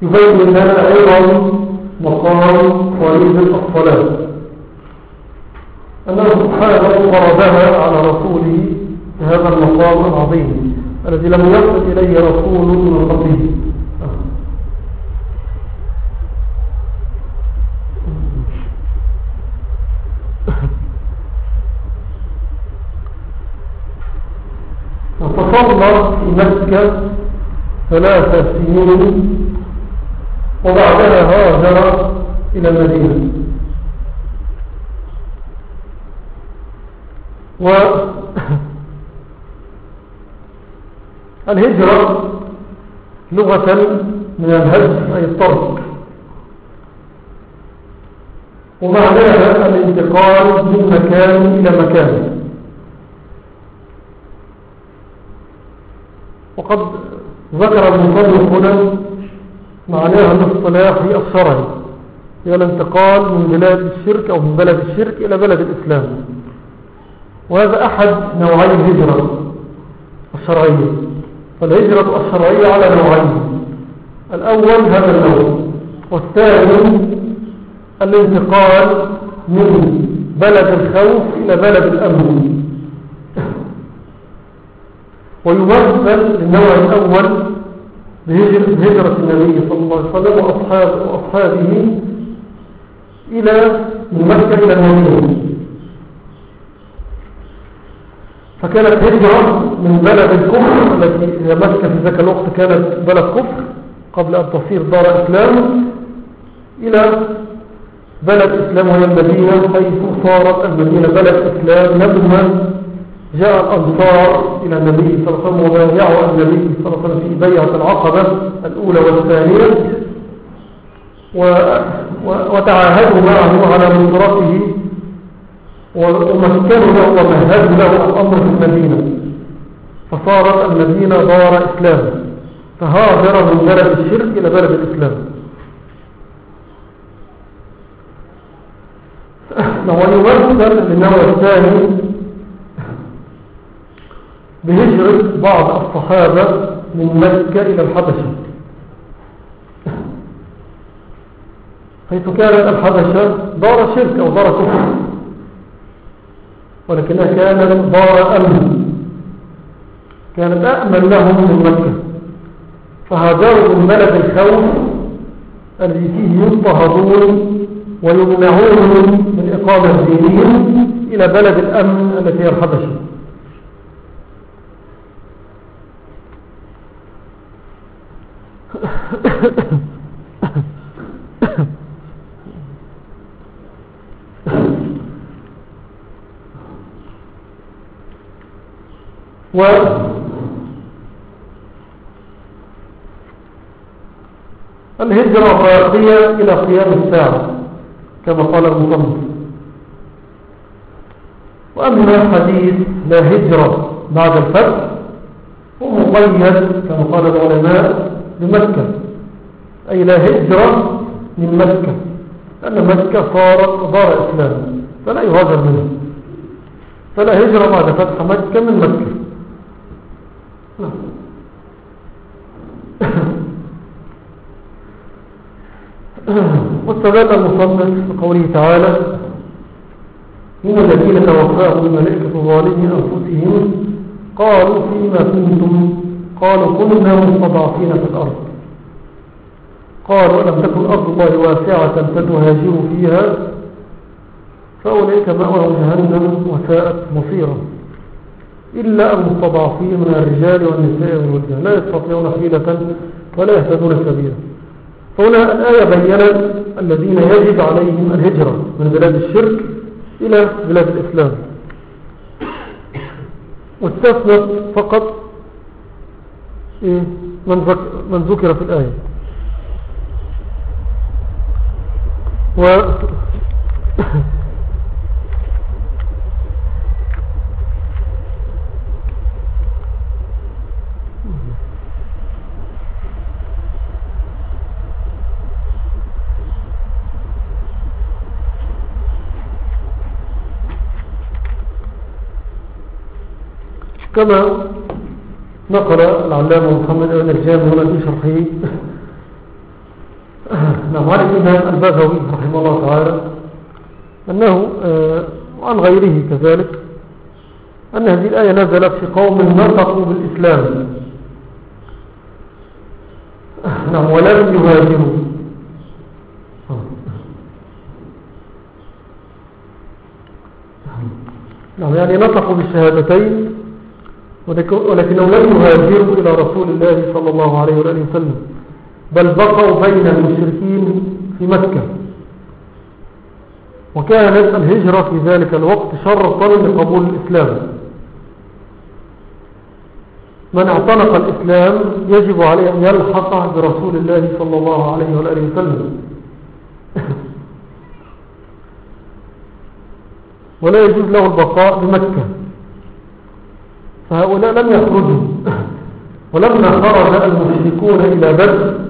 يبين لنا أيضا مقام فريض الصلاة أنه سبحانه فرضها على رسوله هذا المقام العظيم الذي لم يصل إليه رسول من قبله وصلى في مكة ثلاث سنين وبعدها هاجر إلى المدينة. والهجرة لغة من الهج أي الطرق. ومعناها الانتقال من مكان إلى مكان. وقد ذكر المصنف هنا معناها الاصطلاح الشرعي هي الانتقال من بلاد الشرك أو من بلد الشرك إلى بلد الإسلام. وهذا أحد نوعي الهجرة الشرعية. فالهجرة الشرعية على نوعين. الأول هذا النوع والثاني الانتقال من بلد الخوف إلى بلد الأمن. ويمثل النوع الأول بهجرة النبي صلى الله عليه وسلم وأصحاب وأصحابه إلى مكة إلى المدينة فكانت هجرة من بلد الكفر التي هي مكة في ذاك الوقت كانت بلد كفر قبل أن تصير دار إسلام إلى بلد إسلام وهي المدينة حيث صارت المدينة بلد إسلام لما جاء الأنصار إلى النبي صلى الله عليه وسلم وبايعوا النبي صلى الله عليه وسلم في بيعة العقبة الأولى والثانية وتعاهدوا معه على نصرته ومكنوا له ومهدوا له الأمر في المدينة. فصارت المدينة دار إسلام. فهاجر من بلد الشرك إلى بلد الإسلام. ويمثل للنوع الثاني بهجرة بعض الصحابة من مكة إلى الحبشة. حيث كانت الحبشة دار شرك أو دار كفر. ولكنها كانت دار أمن. كانت أأمن لهم من مكة. فهاجروا من بلد الخوف الذي فيه يضطهدون ويمنعون من إقامة دينهم إلى بلد الأمن التي هي الحبشة. و الهجرة باقية إلى قيام الساعة كما قال المصنف وأما حديث لا هجرة بعد الفتح هو مقيد كما قال العلماء بمكة. أي لا هجرة من مكة. لأن مكة صارت دار إسلام. فلا يهاجر منه فلا هجرة بعد فتح مكة من مكة. واستدل المصنف بقوله تعالى هم الذين توفاهم الملائكة ظالمين أنفسهم قالوا فيما كنتم؟ قالوا كنا مستضعفين في الأرض. قالوا لم تكن أرض الله واسعة فتهاجروا فيها فأولئك مأوهم جهنم وساءت مصيرا. إلا المستضعفين من الرجال والنساء والولدان لا يستطيعون حيلة ولا يهتدون سبيلا. فهنا الآية بيّنت الذين يجب عليهم الهجرة من بلاد الشرك إلى بلاد الإسلام. واستثنت فقط إيه؟ من ذكر في الآية. و كما نقل العلامة محمد بن الجام في شرحه. نعم عن الإمام البغوي رحمه الله تعالى أنه آه، وعن غيره كذلك أن هذه الآية نزلت في قوم نطقوا بالإسلام. نعم ولم يهاجروا. نعم يعني نطقوا بالشهادتين ولكنهم لم يهاجروا إلى رسول الله صلى الله عليه وآله وسلم. بل بقوا بين المشركين في مكة. وكانت الهجرة في ذلك الوقت شرطا لقبول الإسلام. من اعتنق الإسلام يجب عليه أن يلحق برسول الله صلى الله عليه وآله وسلم. ولا يجوز له البقاء بمكة. فهؤلاء لم يخرجوا. ولما خرج المشركون إلى بدر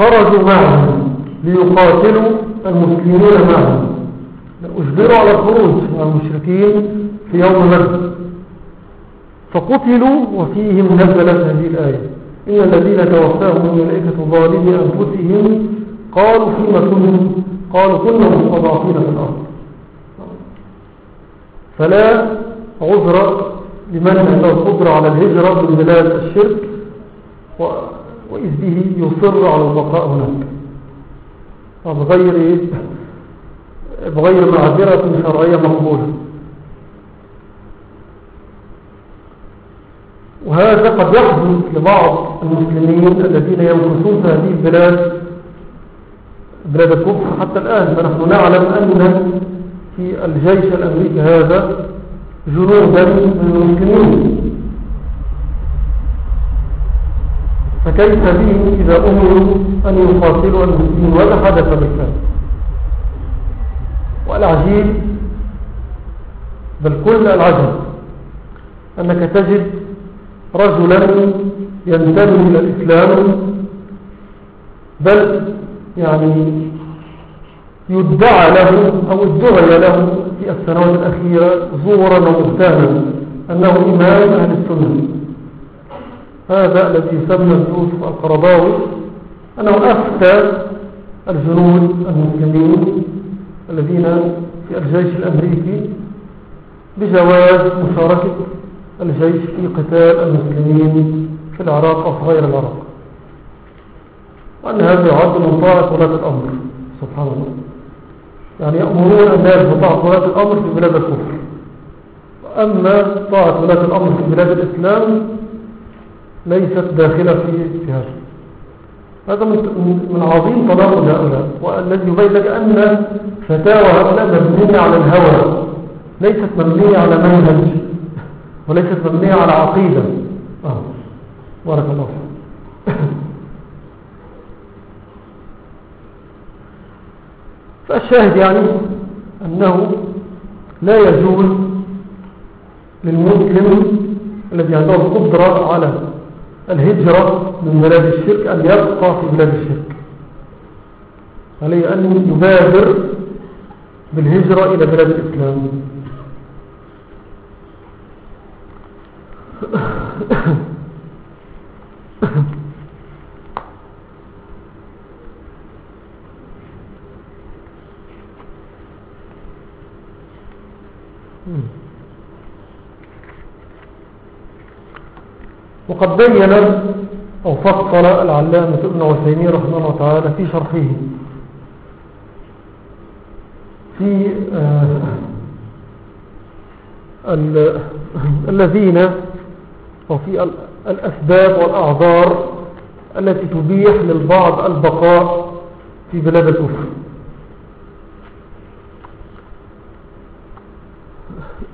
خرجوا معهم ليقاتلوا المسلمين معهم. أجبروا على الخروج مع المشركين في يوم بدر فقتلوا وفيهم نزلت هذه الآية. إن الذين توفاهم الملائكة ظالمي أنفسهم قالوا فيما كنتم قالوا كنا مستضعفين في الأرض. فلا عذر لمن عنده القدرة على الهجرة من بلاد الشرك. وإذ به يصر على البقاء هناك. بغير بغير معذرة شرعية مقبولة. وهذا قد يحدث لبعض المسلمين الذين ينفسون في هذه البلاد بلاد الكفر. حتى الآن فنحن نعلم أن في الجيش الأمريكي هذا جنودا من المسلمين. فكيف بهم إذا أمروا أن يقاتلوا المسلمين ولا حدث بالفعل والعجيب بل كل العجب أنك تجد رجلا ينتمي إلى الإسلام بل يعني يدعى له أو ادعي له في السنوات الأخيرة زورا ومهتاما أنه إمام أهل السنة. هذا الذي يسمى يوسف القرضاوي. أنه أفتى الجنود المسلمين الذين في الجيش الأمريكي بجواز مشاركة الجيش في قتال المسلمين في العراق أو في غير العراق. وأن هذا يعد من طاعة ولاة الأمر سبحان الله. يعني يأمرون الناس بطاعة ولاة الأمر في بلاد الكفر. أما طاعة ولاة الأمر في بلاد الإسلام ليست داخلة في هذا هذا من عظيم تناقض هؤلاء والذي يبين لك أن فتاوى هؤلاء مبنية على الهوى ليست مبنية على منهج وليست مبنية على عقيدة. آه. بارك الله فيك. فالشاهد يعني أنه لا يجوز للمسلم الذي عنده القدرة على الهجرة من بلاد الشرك أن يبقى في بلاد الشرك. عليه أن يبادر بالهجرة إلى بلاد الإسلام. وقد بين أو فصل العلامة ابن وسيمين رحمه الله تعالى في شرحه. في آه الذين أو في الأسباب والأعذار التي تبيح للبعض البقاء في بلاد الكفر.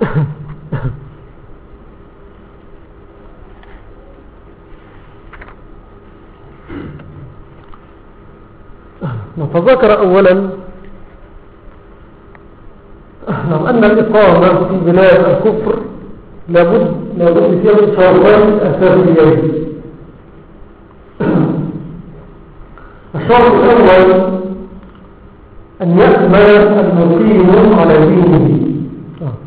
فذكر أولا أن الإقامة في بلاد الكفر لابد لابد فيها من شرطين أساسيين الشرط الأول أن يأمن المقيم على دينه.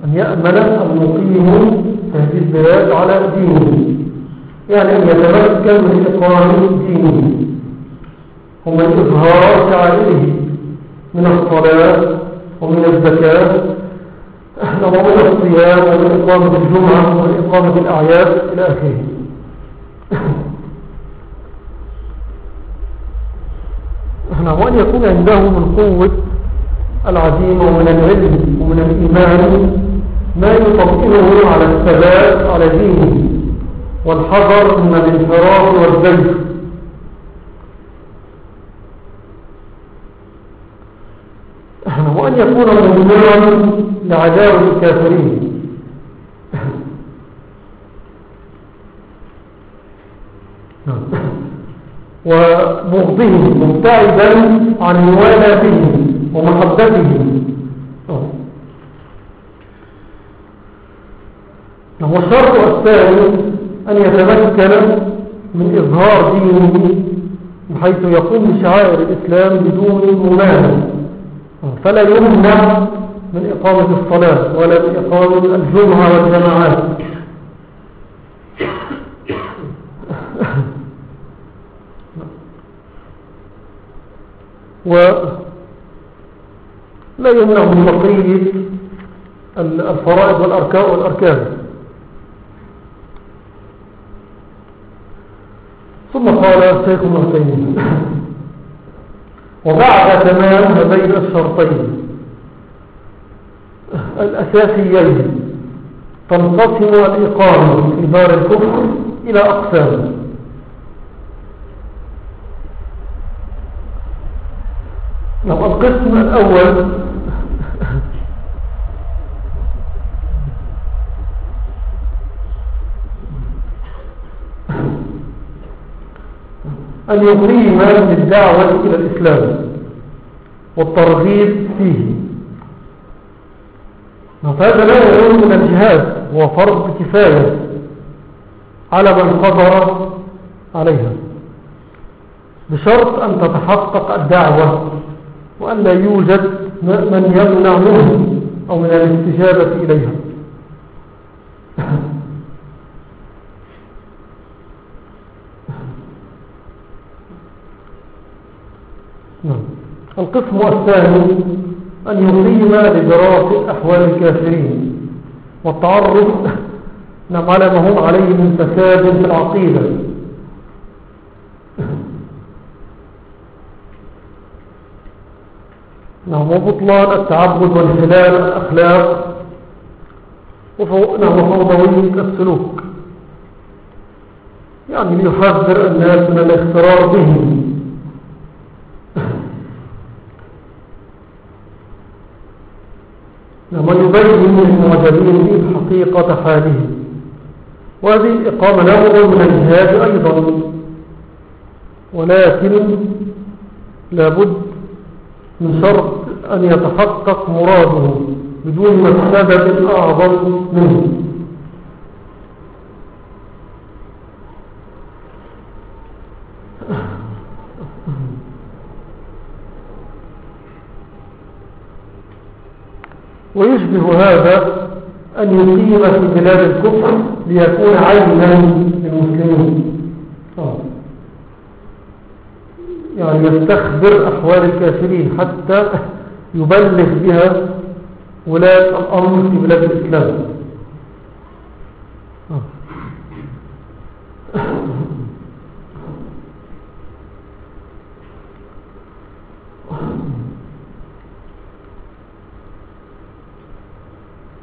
أن يأمن المقيم في هذه البلاد على دينه. يعني أن يتمكن من إقامة دينه. ومن إظهار شعائره من الصلاة ومن الزكاة ومن الصيام ومن إقامة الجمعة ومن إقامة الأعياد إلى آخره. نعم وأن يكون عنده من قوة العزيمة ومن العلم ومن الإيمان ما يطمئنه على الثبات على دينه والحذر من الانفراد والزيف وأن يكون مدمرا لعداوة الكافرين. وبغضهم مبتعدا عن موالاتهم ومحبتهم. والشرط الثاني أن يتمكن من إظهار دينه بحيث يقوم بشعائر الإسلام بدون ممانع فلا يمنع من إقامة الصلاة ولا من إقامة الجمعة والجماعات. ولا يمنع من بقية الفرائض والأركان والأركان. ثم قال الشيخ المهتمين وبعد تمام بين الشرطين. الأساسيين تنقسم الإقامة في دار الكفر إلى أقسام. نعم القسم الأول أن يقيم بالدعوة إلى الإسلام والترغيب فيه. فهذا لا يعود من الجهاد هو فرض كفاية على من قدر عليها. بشرط أن تتحقق الدعوة وأن لا يوجد من يمنع منه أو من الاستجابة إليها نعم. القسم الثاني أن يقيم لدراسة أحوال الكافرين. والتعرف نعم على ما هم عليه من فساد في العقيدة. نعم وبطلان التعبد وانحلال الأخلاق نعم وفوضوية السلوك يعني ليحذر الناس من الاخترار بهم نعم ويبين للمعجبين حقيقة حاله. وهذه الإقامة نوع من الجهاد أيضا. ولكن لابد من شرط أن يتحقق مراده بدون مكسبة أعظم منه. ويشبه هذا أن يقيم في بلاد الكفر ليكون عينا للمسلمين آه. يعني يستخبر أحوال الكافرين حتى يبلغ بها ولاة الأمر في بلاد الإسلام آه.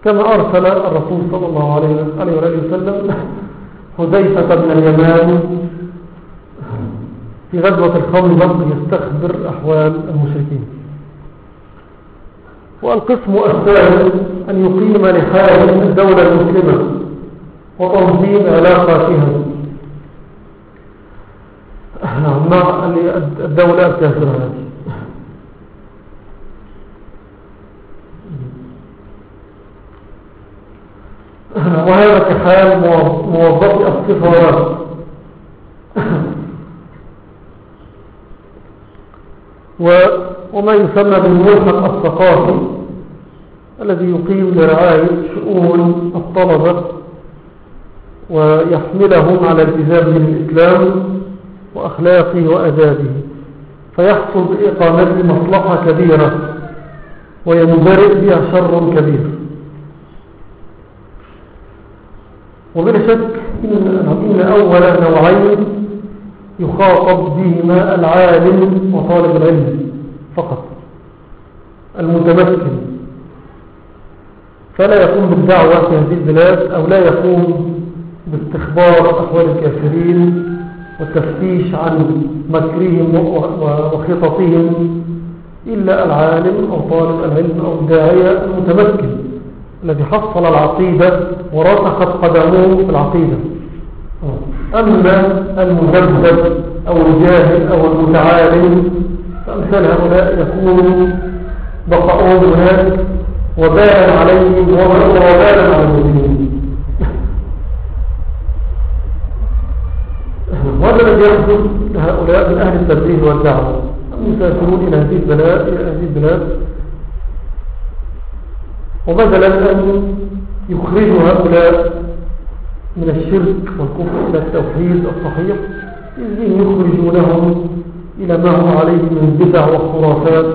كما أرسل الرسول صلى الله عليه وسلم حذيفة بن اليمان في غزوة الخندق يستخبر أحوال المشركين. والقسم الثالث أن يقيم لحال الدولة المسلمة وتنظيم علاقاتها مع الدولة الكافرة. هذه وهذا كحال موظفي السفارات وما يسمى بالملحق الثقافي الذي يقيم لرعاية شؤون الطلبة ويحملهم على التزام بالإسلام وأخلاقه وأدابه. فيحصل بإقامته مصلحة كبيرة وينبرئ بها شر كبير. وبلا شك إن, أول نوعين يخاطب بهما العالم وطالب العلم فقط المتمكن. فلا يقوم بالدعوة في هذه البلاد أو لا يقوم باستخبار أحوال الكافرين والتفتيش عن مكرهم وخططهم إلا العالم أو طالب العلم أو الداعية المتمكن. الذي حصل العقيدة ورسخت قدمه في العقيدة. أما المذبذب أو الجاهل أو المتعالم فأمثال هؤلاء يكون بقاؤهم هناك وبالا عليهم وبالا على المسلمين وهذا الذي يحدث لهؤلاء من أهل التبليغ والدعوة. المسافرون إلى هذه البلاد وبدلا أن يخرجوا هؤلاء من الشرك والكفر إلى التوحيد الصحيح إذن يخرجونهم إلى ما هو عليه من بدع وخرافات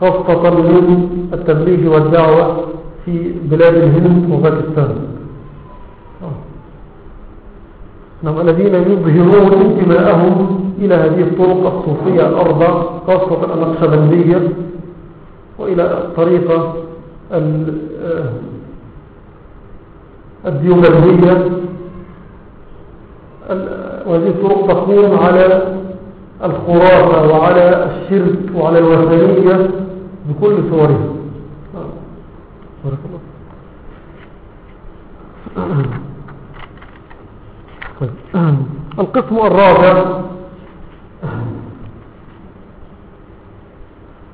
خاصة من التبليغ والدعوة في بلاد الهند وباكستان. نعم الذين يظهرون انتماءهم إلى هذه الطرق الصوفية الأربع خاصة النقشبندية وإلى طريقة آه، الديوبندية وهذه الطرق تقوم على الخرافة وعلى الشرك وعلى الوثنية بكل صورها. بارك الله القسم الرابع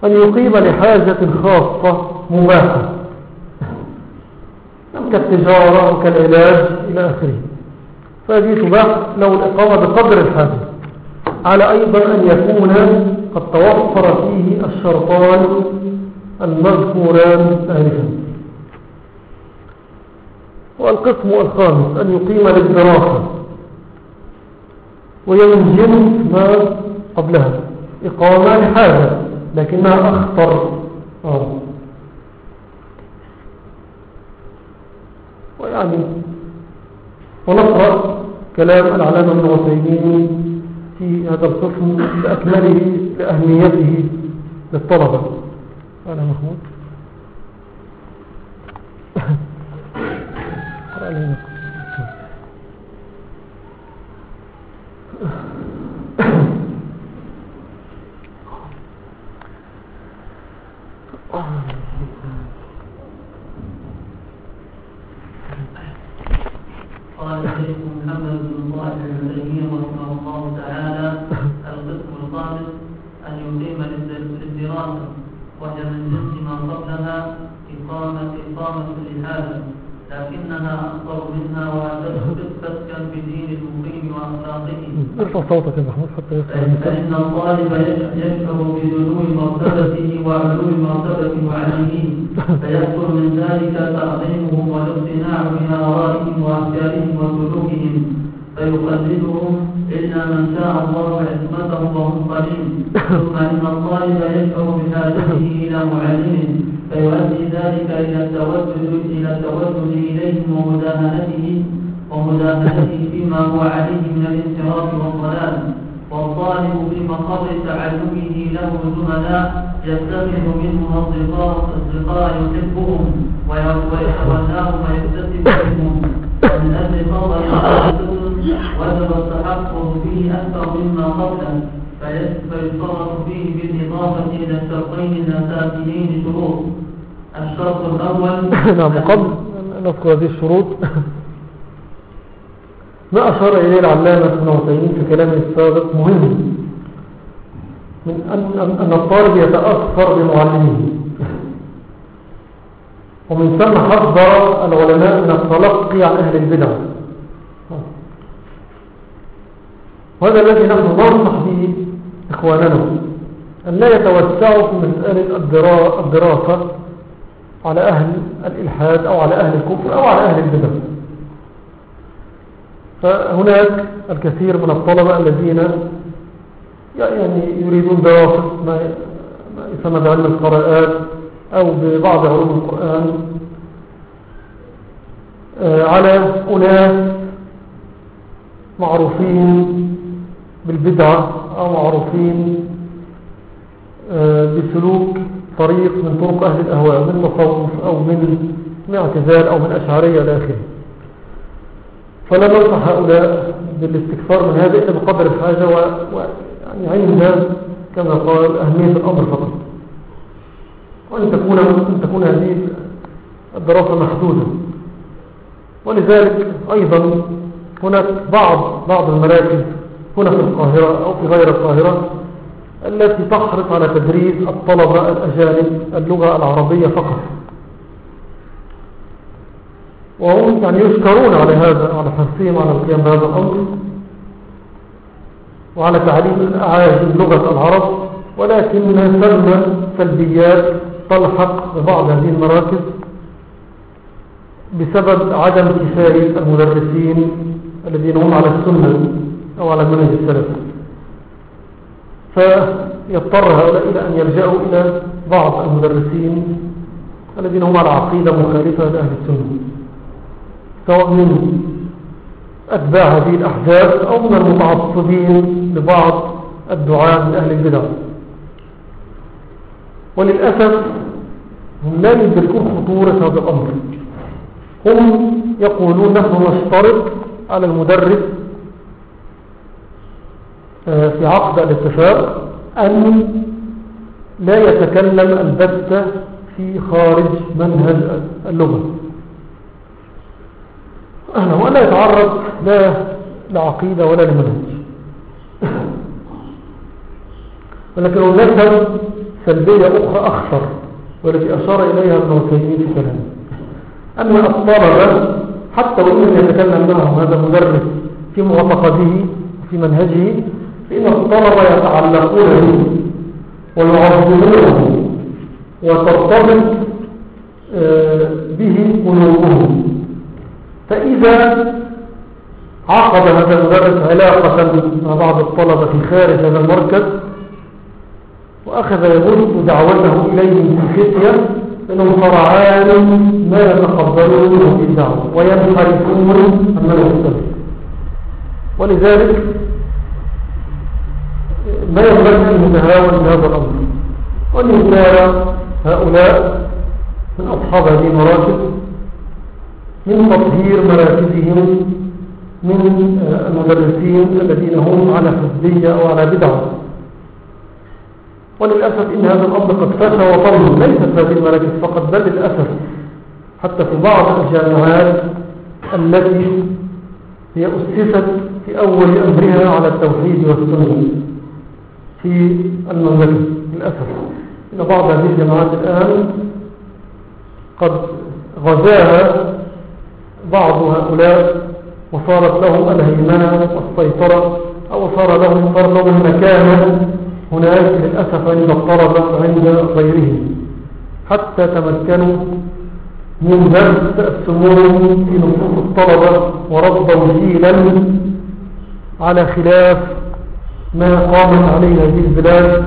أن يقيم لحاجة خاصة مباحة كالتجارة وكالعلاج إلى آخره. فهذه تباح له الإقامة بقدر الحاجة على أيضا أن يكون قد توفر فيه الشرطان المذكوران آنفا. والقسم الخامس أن يقيم للدراسة. وينجم ما قبلها. إقامة لحاجة لكنها أخطر. آه. ويعني ونقرأ كلام العلامة ابن عثيمين في هذا القسم لأكمله لأهميته للطلبة. أنا محمود. قرأ لنا قال الشيخ العثيمين رحمه الله تعالى القسم الخامس أن يقيم للدراسة وهي من جنس ما قبلها اقامه إقامة لهذا لكنها أكثر منها واشد فتكا بدين المقيم وأخلاقه. ارفع صوتك يا محمود حتى يسمع فإن الطالب يشعر بدنو مرتبته وعلو مرتبة معلمه فيحصل من ذلك تعظيمهم والاقتناع بآرائهم وأفكارهم وسلوكهم. فيقلدهم إلا من شاء الله عصمته وهم قليل ثم إن الطالب يشعر بحاجته إلى معلم فيؤدي ذلك إلى التوجه إلى التوجه إليهم ومداهنته ومداهنته فيما هو عليه من الانحراف والضلال. والطالب في مقر تعلمه له زملاء يتخذ منهم أصدقاء أصدقاء يحبهم ويتولاهم ويكتسب منهم. ومن أجل فضل وجب التحقق فيه أكثر مما قبله فيتصرف فيه بالإضافة إلى الشرطين الأساسيين شروط. الشرط الأول نعم قبل نذكر هذه الشروط. ما أشار إليه العلامة ابن عثيمين في كلامه السابق مهم. من أن, أن الطالب يتأثر بمعلمه. ومن ثم حذر العلماء من التلقي عن أهل البدع. وهذا الذي نحن ننصح به إخواننا. أن لا يتوسعوا في مسألة الدراسة على أهل الإلحاد أو على أهل الكفر أو على أهل البدع. فهناك الكثير من الطلبة الذين يعني يريدون دراسة ما يسمى بعلم القراءات أو ببعض علوم القرآن. آه، على أناس معروفين بالبدعة أو معروفين آه، بسلوك طريق من طرق أهل الأهواء من مصوف أو من اعتزال أو من أشعرية آخره. فلا ننصح هؤلاء بالاستكثار من هذا إلا بقدر الحاجة ويعني كما قال أهمية الأمر فقط. وأن تكون, أن تكون هذه الدراسة محدودة. ولذلك أيضا هناك بعض بعض المراكز هنا في القاهرة أو في غير القاهرة التي تحرص على تدريس الطلبة الأجانب اللغة العربية فقط. وهم يعني يشكرون على هذا على حرصهم على القيام بهذا الأمر وعلى تعليم الأعاجم لغة العرب ولكن ثم سلبيات تلحق ببعض هذه المراكز بسبب عدم كفاية المدرسين الذين هم على السنة. أو على منهج السلف. فيضطر هؤلاء إلى أن يلجأوا إلى بعض المدرسين الذين هم على عقيدة مخالفة لأهل السنة. سواء من أتباع هذه الأحزاب أو من المتعصبين لبعض الدعاء من أهل البدع. وللأسف هم لا يدركون خطورة هذا الأمر. هم يقولون نحن نشترط على المدرس في عقد الاتفاق أن لا يتكلم البتة في خارج منهج اللغة. ولا يتعرض لا لعقيدة ولا لمنهج. ولكن هناك سلبية أخرى أخطر والتي أشار إليها ابن في كلامه. أن الطلبة حتى وإن يتكلم معهم هذا المدرس في معتقده وفي منهجه فإن الطلبة يتعلقون به ويعظمونه وترتبط آه، به قلوبهم. فإذا عقد هذا المدرس علاقة مع بعض الطلبة خارج هذا المركز وأخذ يبث دعوته إليهم في فتية إنهم فرعان ما يتقبلون في الدعوة وينحرفون عن منهج ولذلك ما ينبغي المتهاون بهذا الأمر. وأن يختار هؤلاء من أصحاب هذه المراكز من تطهير مراكزهم من المدرسين الذين هم على حزبية أو على بدعة. وللأسف إن هذا الأمر قد فشى وطل ليست هذه المراكز فقط بل للأسف حتى في بعض الجامعات التي هي أسست في أول أمرها على التوحيد والسنة. في المملكة للأسف. إن بعض هذه الجامعات الآن قد غزاها بعض هؤلاء وصارت لهم الهيمنة والسيطرة أو صار لهم, صار لهم مكانا هناك للأسف عند الطلبة عند غيرهم. حتى تمكنوا من درس السموم في نصوص الطلبة وربوا جيلا على خلاف ما قامت عليه هذه البلاد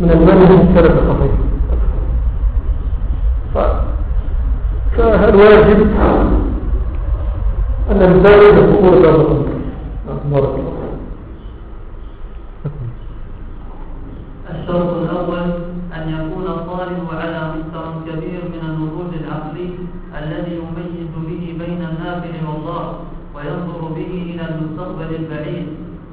من المنهج السلف الصحيح. فهل واجب أن بخطورة هذا الأمر بارك الله الشرط الأول أن يكون الطالب على مستوى كبير من النضوج العقلي الذي يميز به بين النافع والله وينظر به إلى المستقبل البعيد.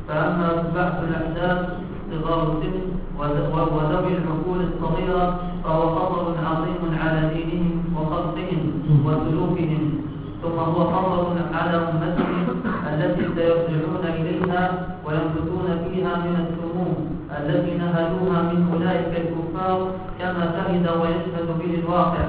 فأما بعث الأحداث صغار السن وذوي العقول الصغيرة فهو خطر عظيم على دينهم وخلقهم وسلوكهم ثم هو خطر على أمتهم التي سيرجعون إليها وينبتون فيها من السموم التي نهلوها من أولئك الكفار كما شهد ويشهد به الواقع.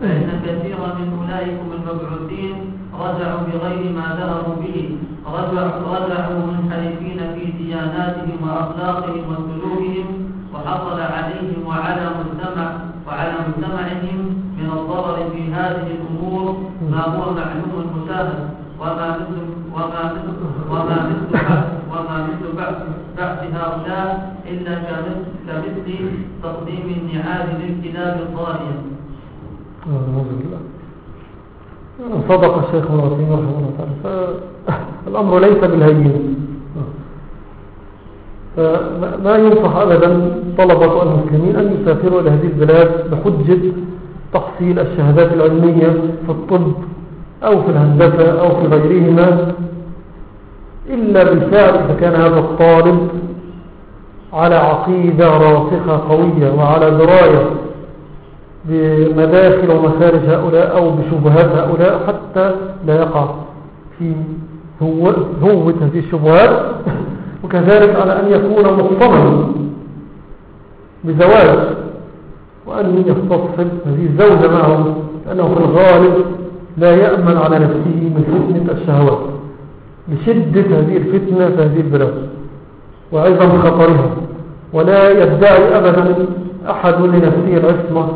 فإن كثيرا من أولئكم المبعوثين رجعوا بغير ما ذهبوا به. رجعوا, رجعوا منحرفين في دياناتهم وأخلاقهم وسلوكهم وحصل عليهم وعلى مجتمع وعلى مجتمعهم من الضرر في هذه الأمور. ما هو معلوم مشاهد وما مثل وما مثل وما مثل وما مثل بعث هؤلاء إلا كمثل تقديم النعال للكلاب الضالية. صدق الشيخ ابن رحمه الله تعالى. فالأمر ليس بالهين فما ينصح أبدا طلبة المسلمين أن يسافروا إلى هذه البلاد بحجة تحصيل الشهادات العلمية في الطب أو في الهندسة أو في غيرهما إلا بالفعل إذا كان هذا الطالب على عقيدة راسخة قوية وعلى دراية بمداخل ومخارج هؤلاء أو بشبهات هؤلاء حتى لا يقع في هوة هذه الشبهات. وكذلك على أن يكون مقتمنا بزواج وأن يستصحب هذه الزوجة معه لأنه في الغالب لا يأمن على نفسه من فتنة الشهوات لشدة هذه الفتنة في هذه البلاد وعظم خطرها ولا يدعي أبدا أحد لنفسه العصمة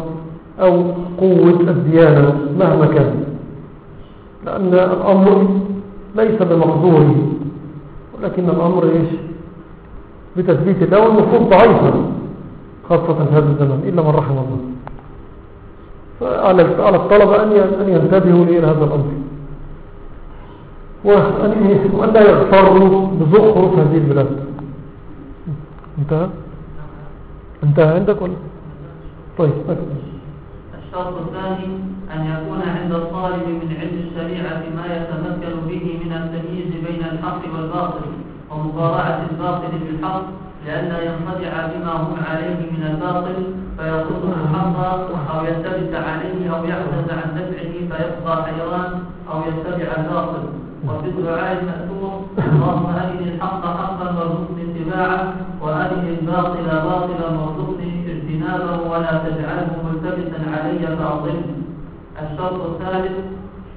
أو قوة الديانة مهما كان. لأن الأمر ليس بمقدوره ولكن الأمر إيش؟ بتثبيت الله والنفوس ضعيفة خاصة في هذا الزمن إلا من رحم الله. فعلى الطلبة أن ينتبهوا لإلى هذا الأمر. وأن لا يغفروا بزخرف هذه البلاد. انتهى؟ انتهى عندك ولا؟ طيب الشرط الثاني أن يكون عند الطالب من علم الشريعة ما يتمكن به من التمييز بين الحق والباطل ومقارعة الباطل بالحق لئلا ينخدع بما هم عليه من الباطل فيصد الحق أو يلتبس عليه أو يعجز عن دفعه فيبقى حيران أو يتبع الباطل. وفي الدعاء المأثور اللهم أرني الحق حقا وارزقني اتباعه وأرني الباطل باطلا وارزقني اجتنابه ولا تجعله ملتبسا علي فأضل. الشرط الثالث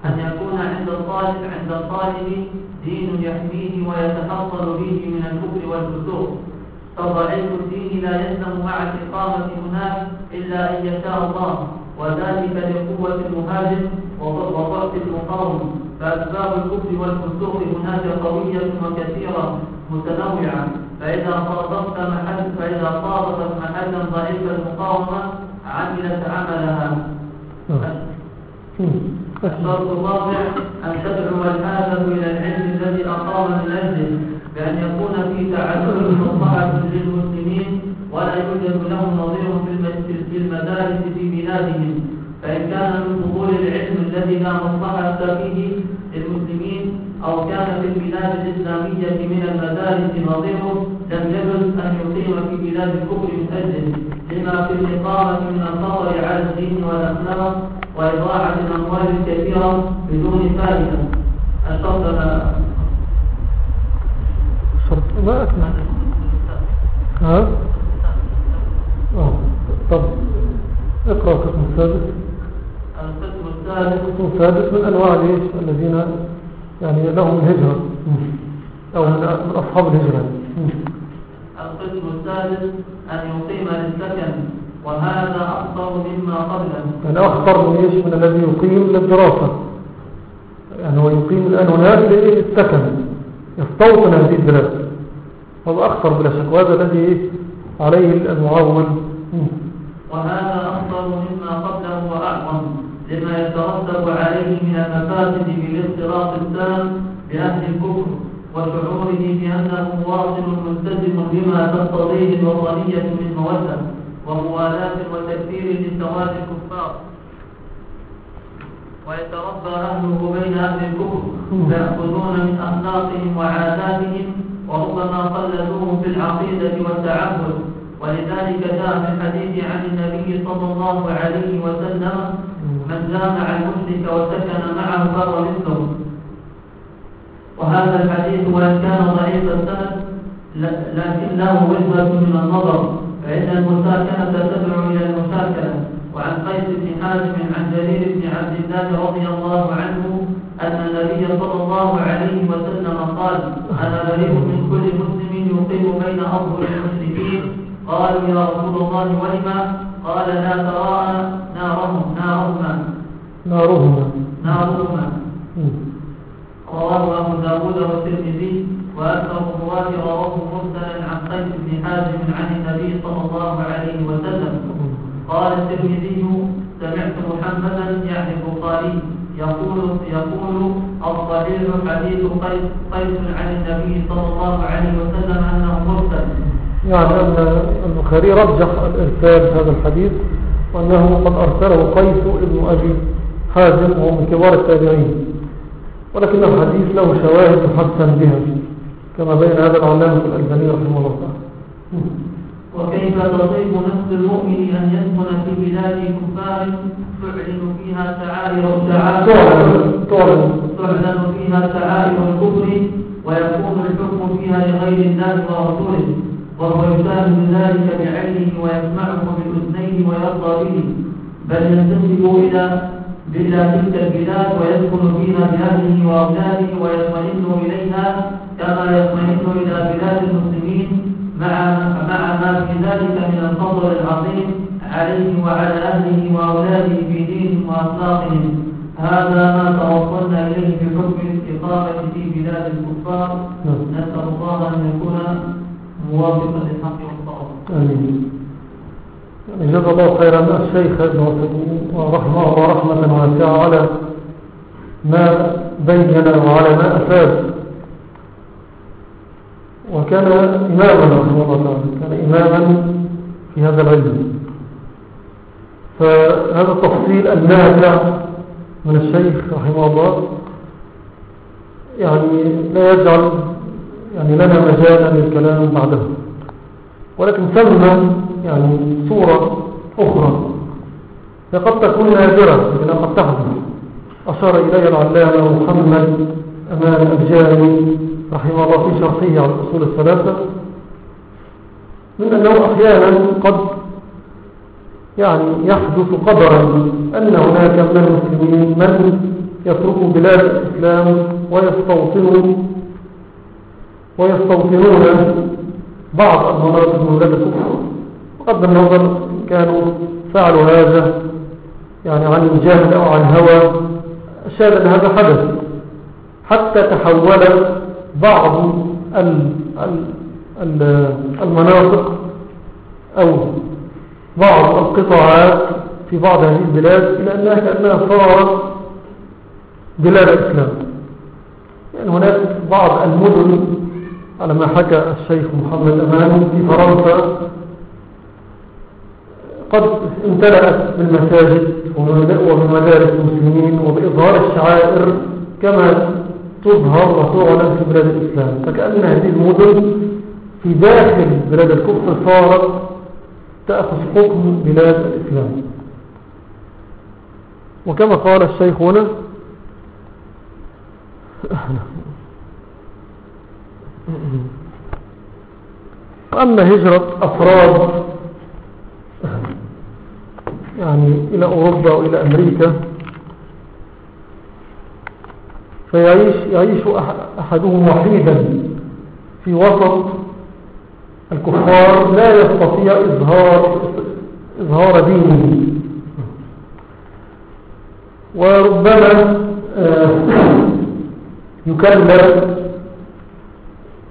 أن يكون عند الطالب عند الطالب دين يحميه ويتحصل به من الكفر والفسوق. فضعيف الدين لا يسلم مع الإقامة هناك إلا أن يشاء الله وذلك لقوة المهاجم وضعف المقاوم. فأسباب الكفر والفسوق هناك قوية وكثيرة متنوعة. فإذا صادفت محل فإذا صادفت محلا ضعيف المقاومة عملت عملها. الشرط الرابع أن تدعو الحاجة إلى العلم الذي أقام من أجله بأن يكون في تعلم مصلحة للمسلمين ولا يوجد لهم نظير في المدارس في بلادهم. فإن كان من فضول العلم الذي لا مصلحة فيه للمسلمين أو كان في البلاد الإسلامية من المدارس نظيره لم يجوز أن يقيم في بلاد الكفر من أجله لما في الإقامة من الخطر على الدين والأخلاق وإضاعة الأموال الكثيرة بدون فائدة. الشرط شرط ما أسمع ها؟ آه. طب اقرأ القسم السادس القسم السادس من أنواع ليش الذين يعني لهم الهجرة. أو من أصحاب الهجرة. القسم الثالث أن يقيم للسكن وهذا أخطر مما قبله يعني أخطر من إيش؟ من الذي يقيم للدراسة. يعني هو يقيم الآن هناك للسكن. يستوطن هذه البلاد. هذا أخطر بلا شك وهذا الذي عليه المعول وهذا أفضل مما قبله وأعظم. لما يترتب عليه من المفاسد بالاختلاط التام بأهل الكفر وشعوره بأنه مواطن ملتزم بما تقتضيه الوطنية من مودة وموالاة وتكفير لسواد الكفار. ويتربى أهله بين أهل الكفر فيأخذون من أخلاقهم وعاداتهم وربما قلدوهم في العقيدة والتعبد. ولذلك جاء في الحديث عن النبي صلى الله عليه وسلم من جامع المشرك وسكن معه فهو مثله. وهذا الحديث وإن كان ضعيف السند لكن له وجهة من النظر فإن المساكنة تدعو إلى المشاكلة وعن قيس بن حازم عن جرير بن عبد الله رضي الله عنه أن النبي صلى الله عليه وسلم قال أنا بريء من كل مسلم يقيم بين أظهر المشركين قالوا يا رسول الله ولما؟ قال لا تراءى نارهم نارهما نارهما نارهما رواه أبو داود والترمذي وأكثر الرواة رواه مرسلا عن قيس بن حازم عن النبي صلى الله عليه وسلم. قال الترمذي سمعت محمدا يعني البخاري يقول يقول الصحيح حديث قيس قيس عن النبي صلى الله عليه وسلم أنه مرسل. يعني أن البخاري رجح الإرسال هذا الحديث وأنه قد أرسله قيس ابن أبي حازم وهو من كبار التابعين. ولكن الحديث له شواهد تحسن بها كما بين هذا العلامة الألباني رحمه الله تعالى. وكيف تصيب نفس المؤمن أن يسكن في بلاد كفار تعلن فيها شعائر تعلن فيها شعائر الكفر ويكون الحكم فيها لغير الله ورسوله. وهو يشاهد ذلك بعينه ويسمعه بأذنيه ويرضى به بل ينتسب إلى إلى تلك البلاد ويسكن فيها بأهله وأولاده ويطمئن إليها كما يطمئن إلى بلاد المسلمين مع مع ما في ذلك من الفضل العظيم عليه وعلى أهله وأولاده في دينهم وأخلاقهم. هذا ما توصلنا إليه بحكم الاستقامة في بلاد الكفار. نسأل الله أن يكون يعني جزا الله خيرا. الشيخ ابن وسلم ورحمه ورحمة واسعة على ما بين وعلى ما أفاد وكان إماما رحمه الله تعالى كان إماما في هذا العلم. فهذا التفصيل النافع من الشيخ رحمه الله يعني لا يجعل يعني لنا مجالا للكلام بعده. ولكن سمى يعني صورة أخرى. قد تكون نادرة لكنها قد تحدث. أشار إليها العلامة محمد أمان الجاري رحمه الله في شرحه على الأصول الثلاثة. من أنه أحيانا قد يعني يحدث قدرا أن هناك من المسلمين من يتركوا بلاد الإسلام ويستوطنون ويستوطنون بعض المناطق من بلاد الكفر. بغض النظر كانوا فعلوا هذا يعني عن الجهل أو عن هوى أشاد أن هذا حدث. حتى تحول بعض المناطق أو بعض القطاعات في بعض هذه البلاد إلى أنها كأنها صارت بلاد الإسلام. يعني هناك بعض المدن على ما حكى الشيخ محمد أمان في فرنسا. قد امتلأت بالمساجد وبمدارس المسلمين وبإظهار الشعائر كما تظهر وتعلن في بلاد الإسلام. فكأن هذه المدن في داخل بلاد الكفر صارت تأخذ حكم بلاد الإسلام. وكما قال الشيخ هنا أما هجرة أفراد يعني إلى أوروبا وإلى أمريكا فيعيش يعيش أحدهم وحيدا في وسط الكفار لا يستطيع إظهار, إظهار دينه. وربما آه، يكلم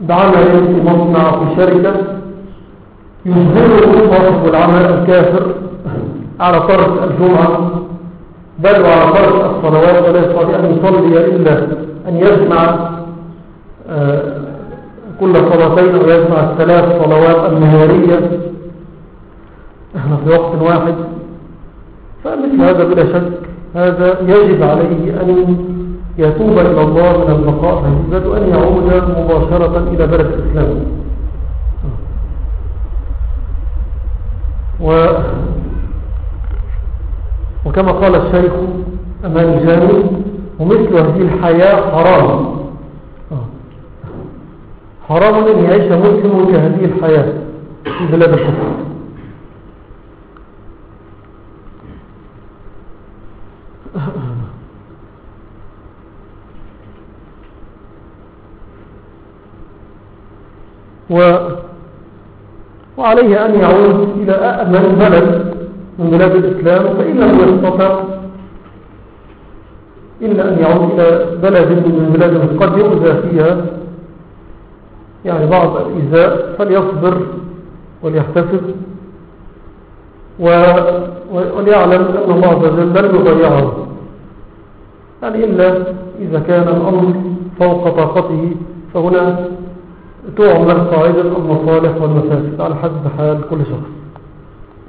بعمل في مصنع في شركة يجبره صاحب العمل الكافر على طرف الجمعة بل وعلى فرض الصلوات ولا يستطيع أن يصلي إلا أن يجمع آه، كل صلاتين أو يجمع الثلاث صلوات النهارية. في وقت واحد. فمثل هذا بلا شك هذا يجب عليه أن يتوب إلى الله من البقاء فهزة وأن يعود مباشرة إلى بلد الإسلام. و وكما قال الشيخ أمان جاني ومثل هذه الحياة حرام. حرام أن يعيش مسلم كهذه الحياة في بلاد الكفر و وعليه أن يعود إلى أأمن بلد من بلاد الإسلام فإن لم يستطع إلا أن يعود إلى بلد من بلاد قد يؤذى فيها يعني بعض الإزاء فليصبر وليحتسب وليعلم أن الله عز وجل لن يضيعه. يعني إلا إذا كان الأمر فوق طاقته فهنا تعمل قاعدة المصالح والمفاسد على حسب حال كل شخص.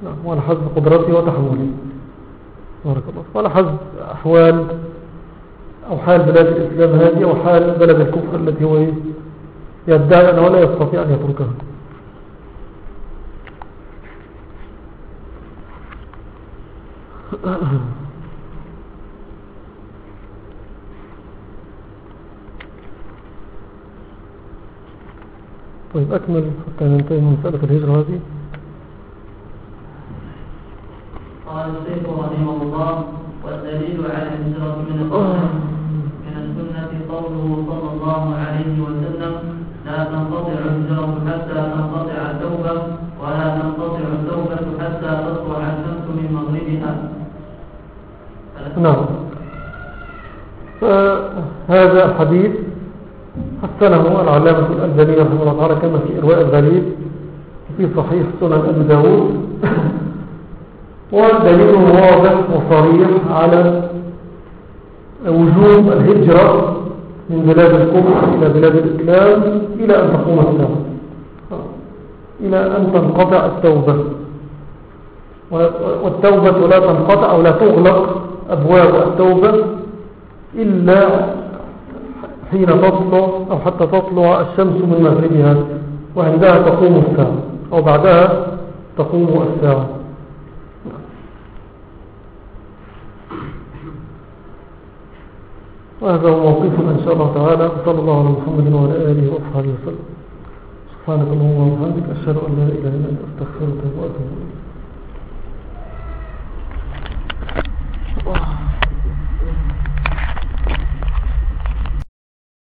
نعم وعلى حسب قدرته وتحمله بارك الله وعلى حسب أحوال أو حال بلاد الإسلام هذه أو حال بلد الكفر التي هو يدعي أنه لا يستطيع أن يتركها طيب أكمل. حتى ننتهي من مسألة الهجرة هذه. قال الشيخ رحمه الله والدليل على الهجرة من السنة من السنة قوله صلى الله عليه وسلم لا تنقطع الهجرة حتى تنقطع التوبة ولا تنقطع التوبة حتى تطلع الشمس من مغربها. نعم. فهذا الحديث حسنه العلامة الألباني رحمه الله تعالى كما في إرواء الغريب في صحيح سنن أبي داود. ودليل واضح وصريح على وجوب الهجرة من بلاد الكفر إلى بلاد الإسلام إلى أن تقوم الساعة إلى أن تنقطع التوبة. والتوبة لا تنقطع أو لا تغلق أبواب التوبة إلا حين تطلع أو حتى تطلع الشمس من مغربها وعندها تقوم الساعة أو بعدها تقوم الساعة. وهذا هو موقفنا إن شاء الله تعالى. صلى الله على محمد وعلى آله وأصحابه وسلم. سبحانك اللهم وبحمدك أشهد أن لا إله إلا أنت أستغفرك وأتوب إليك.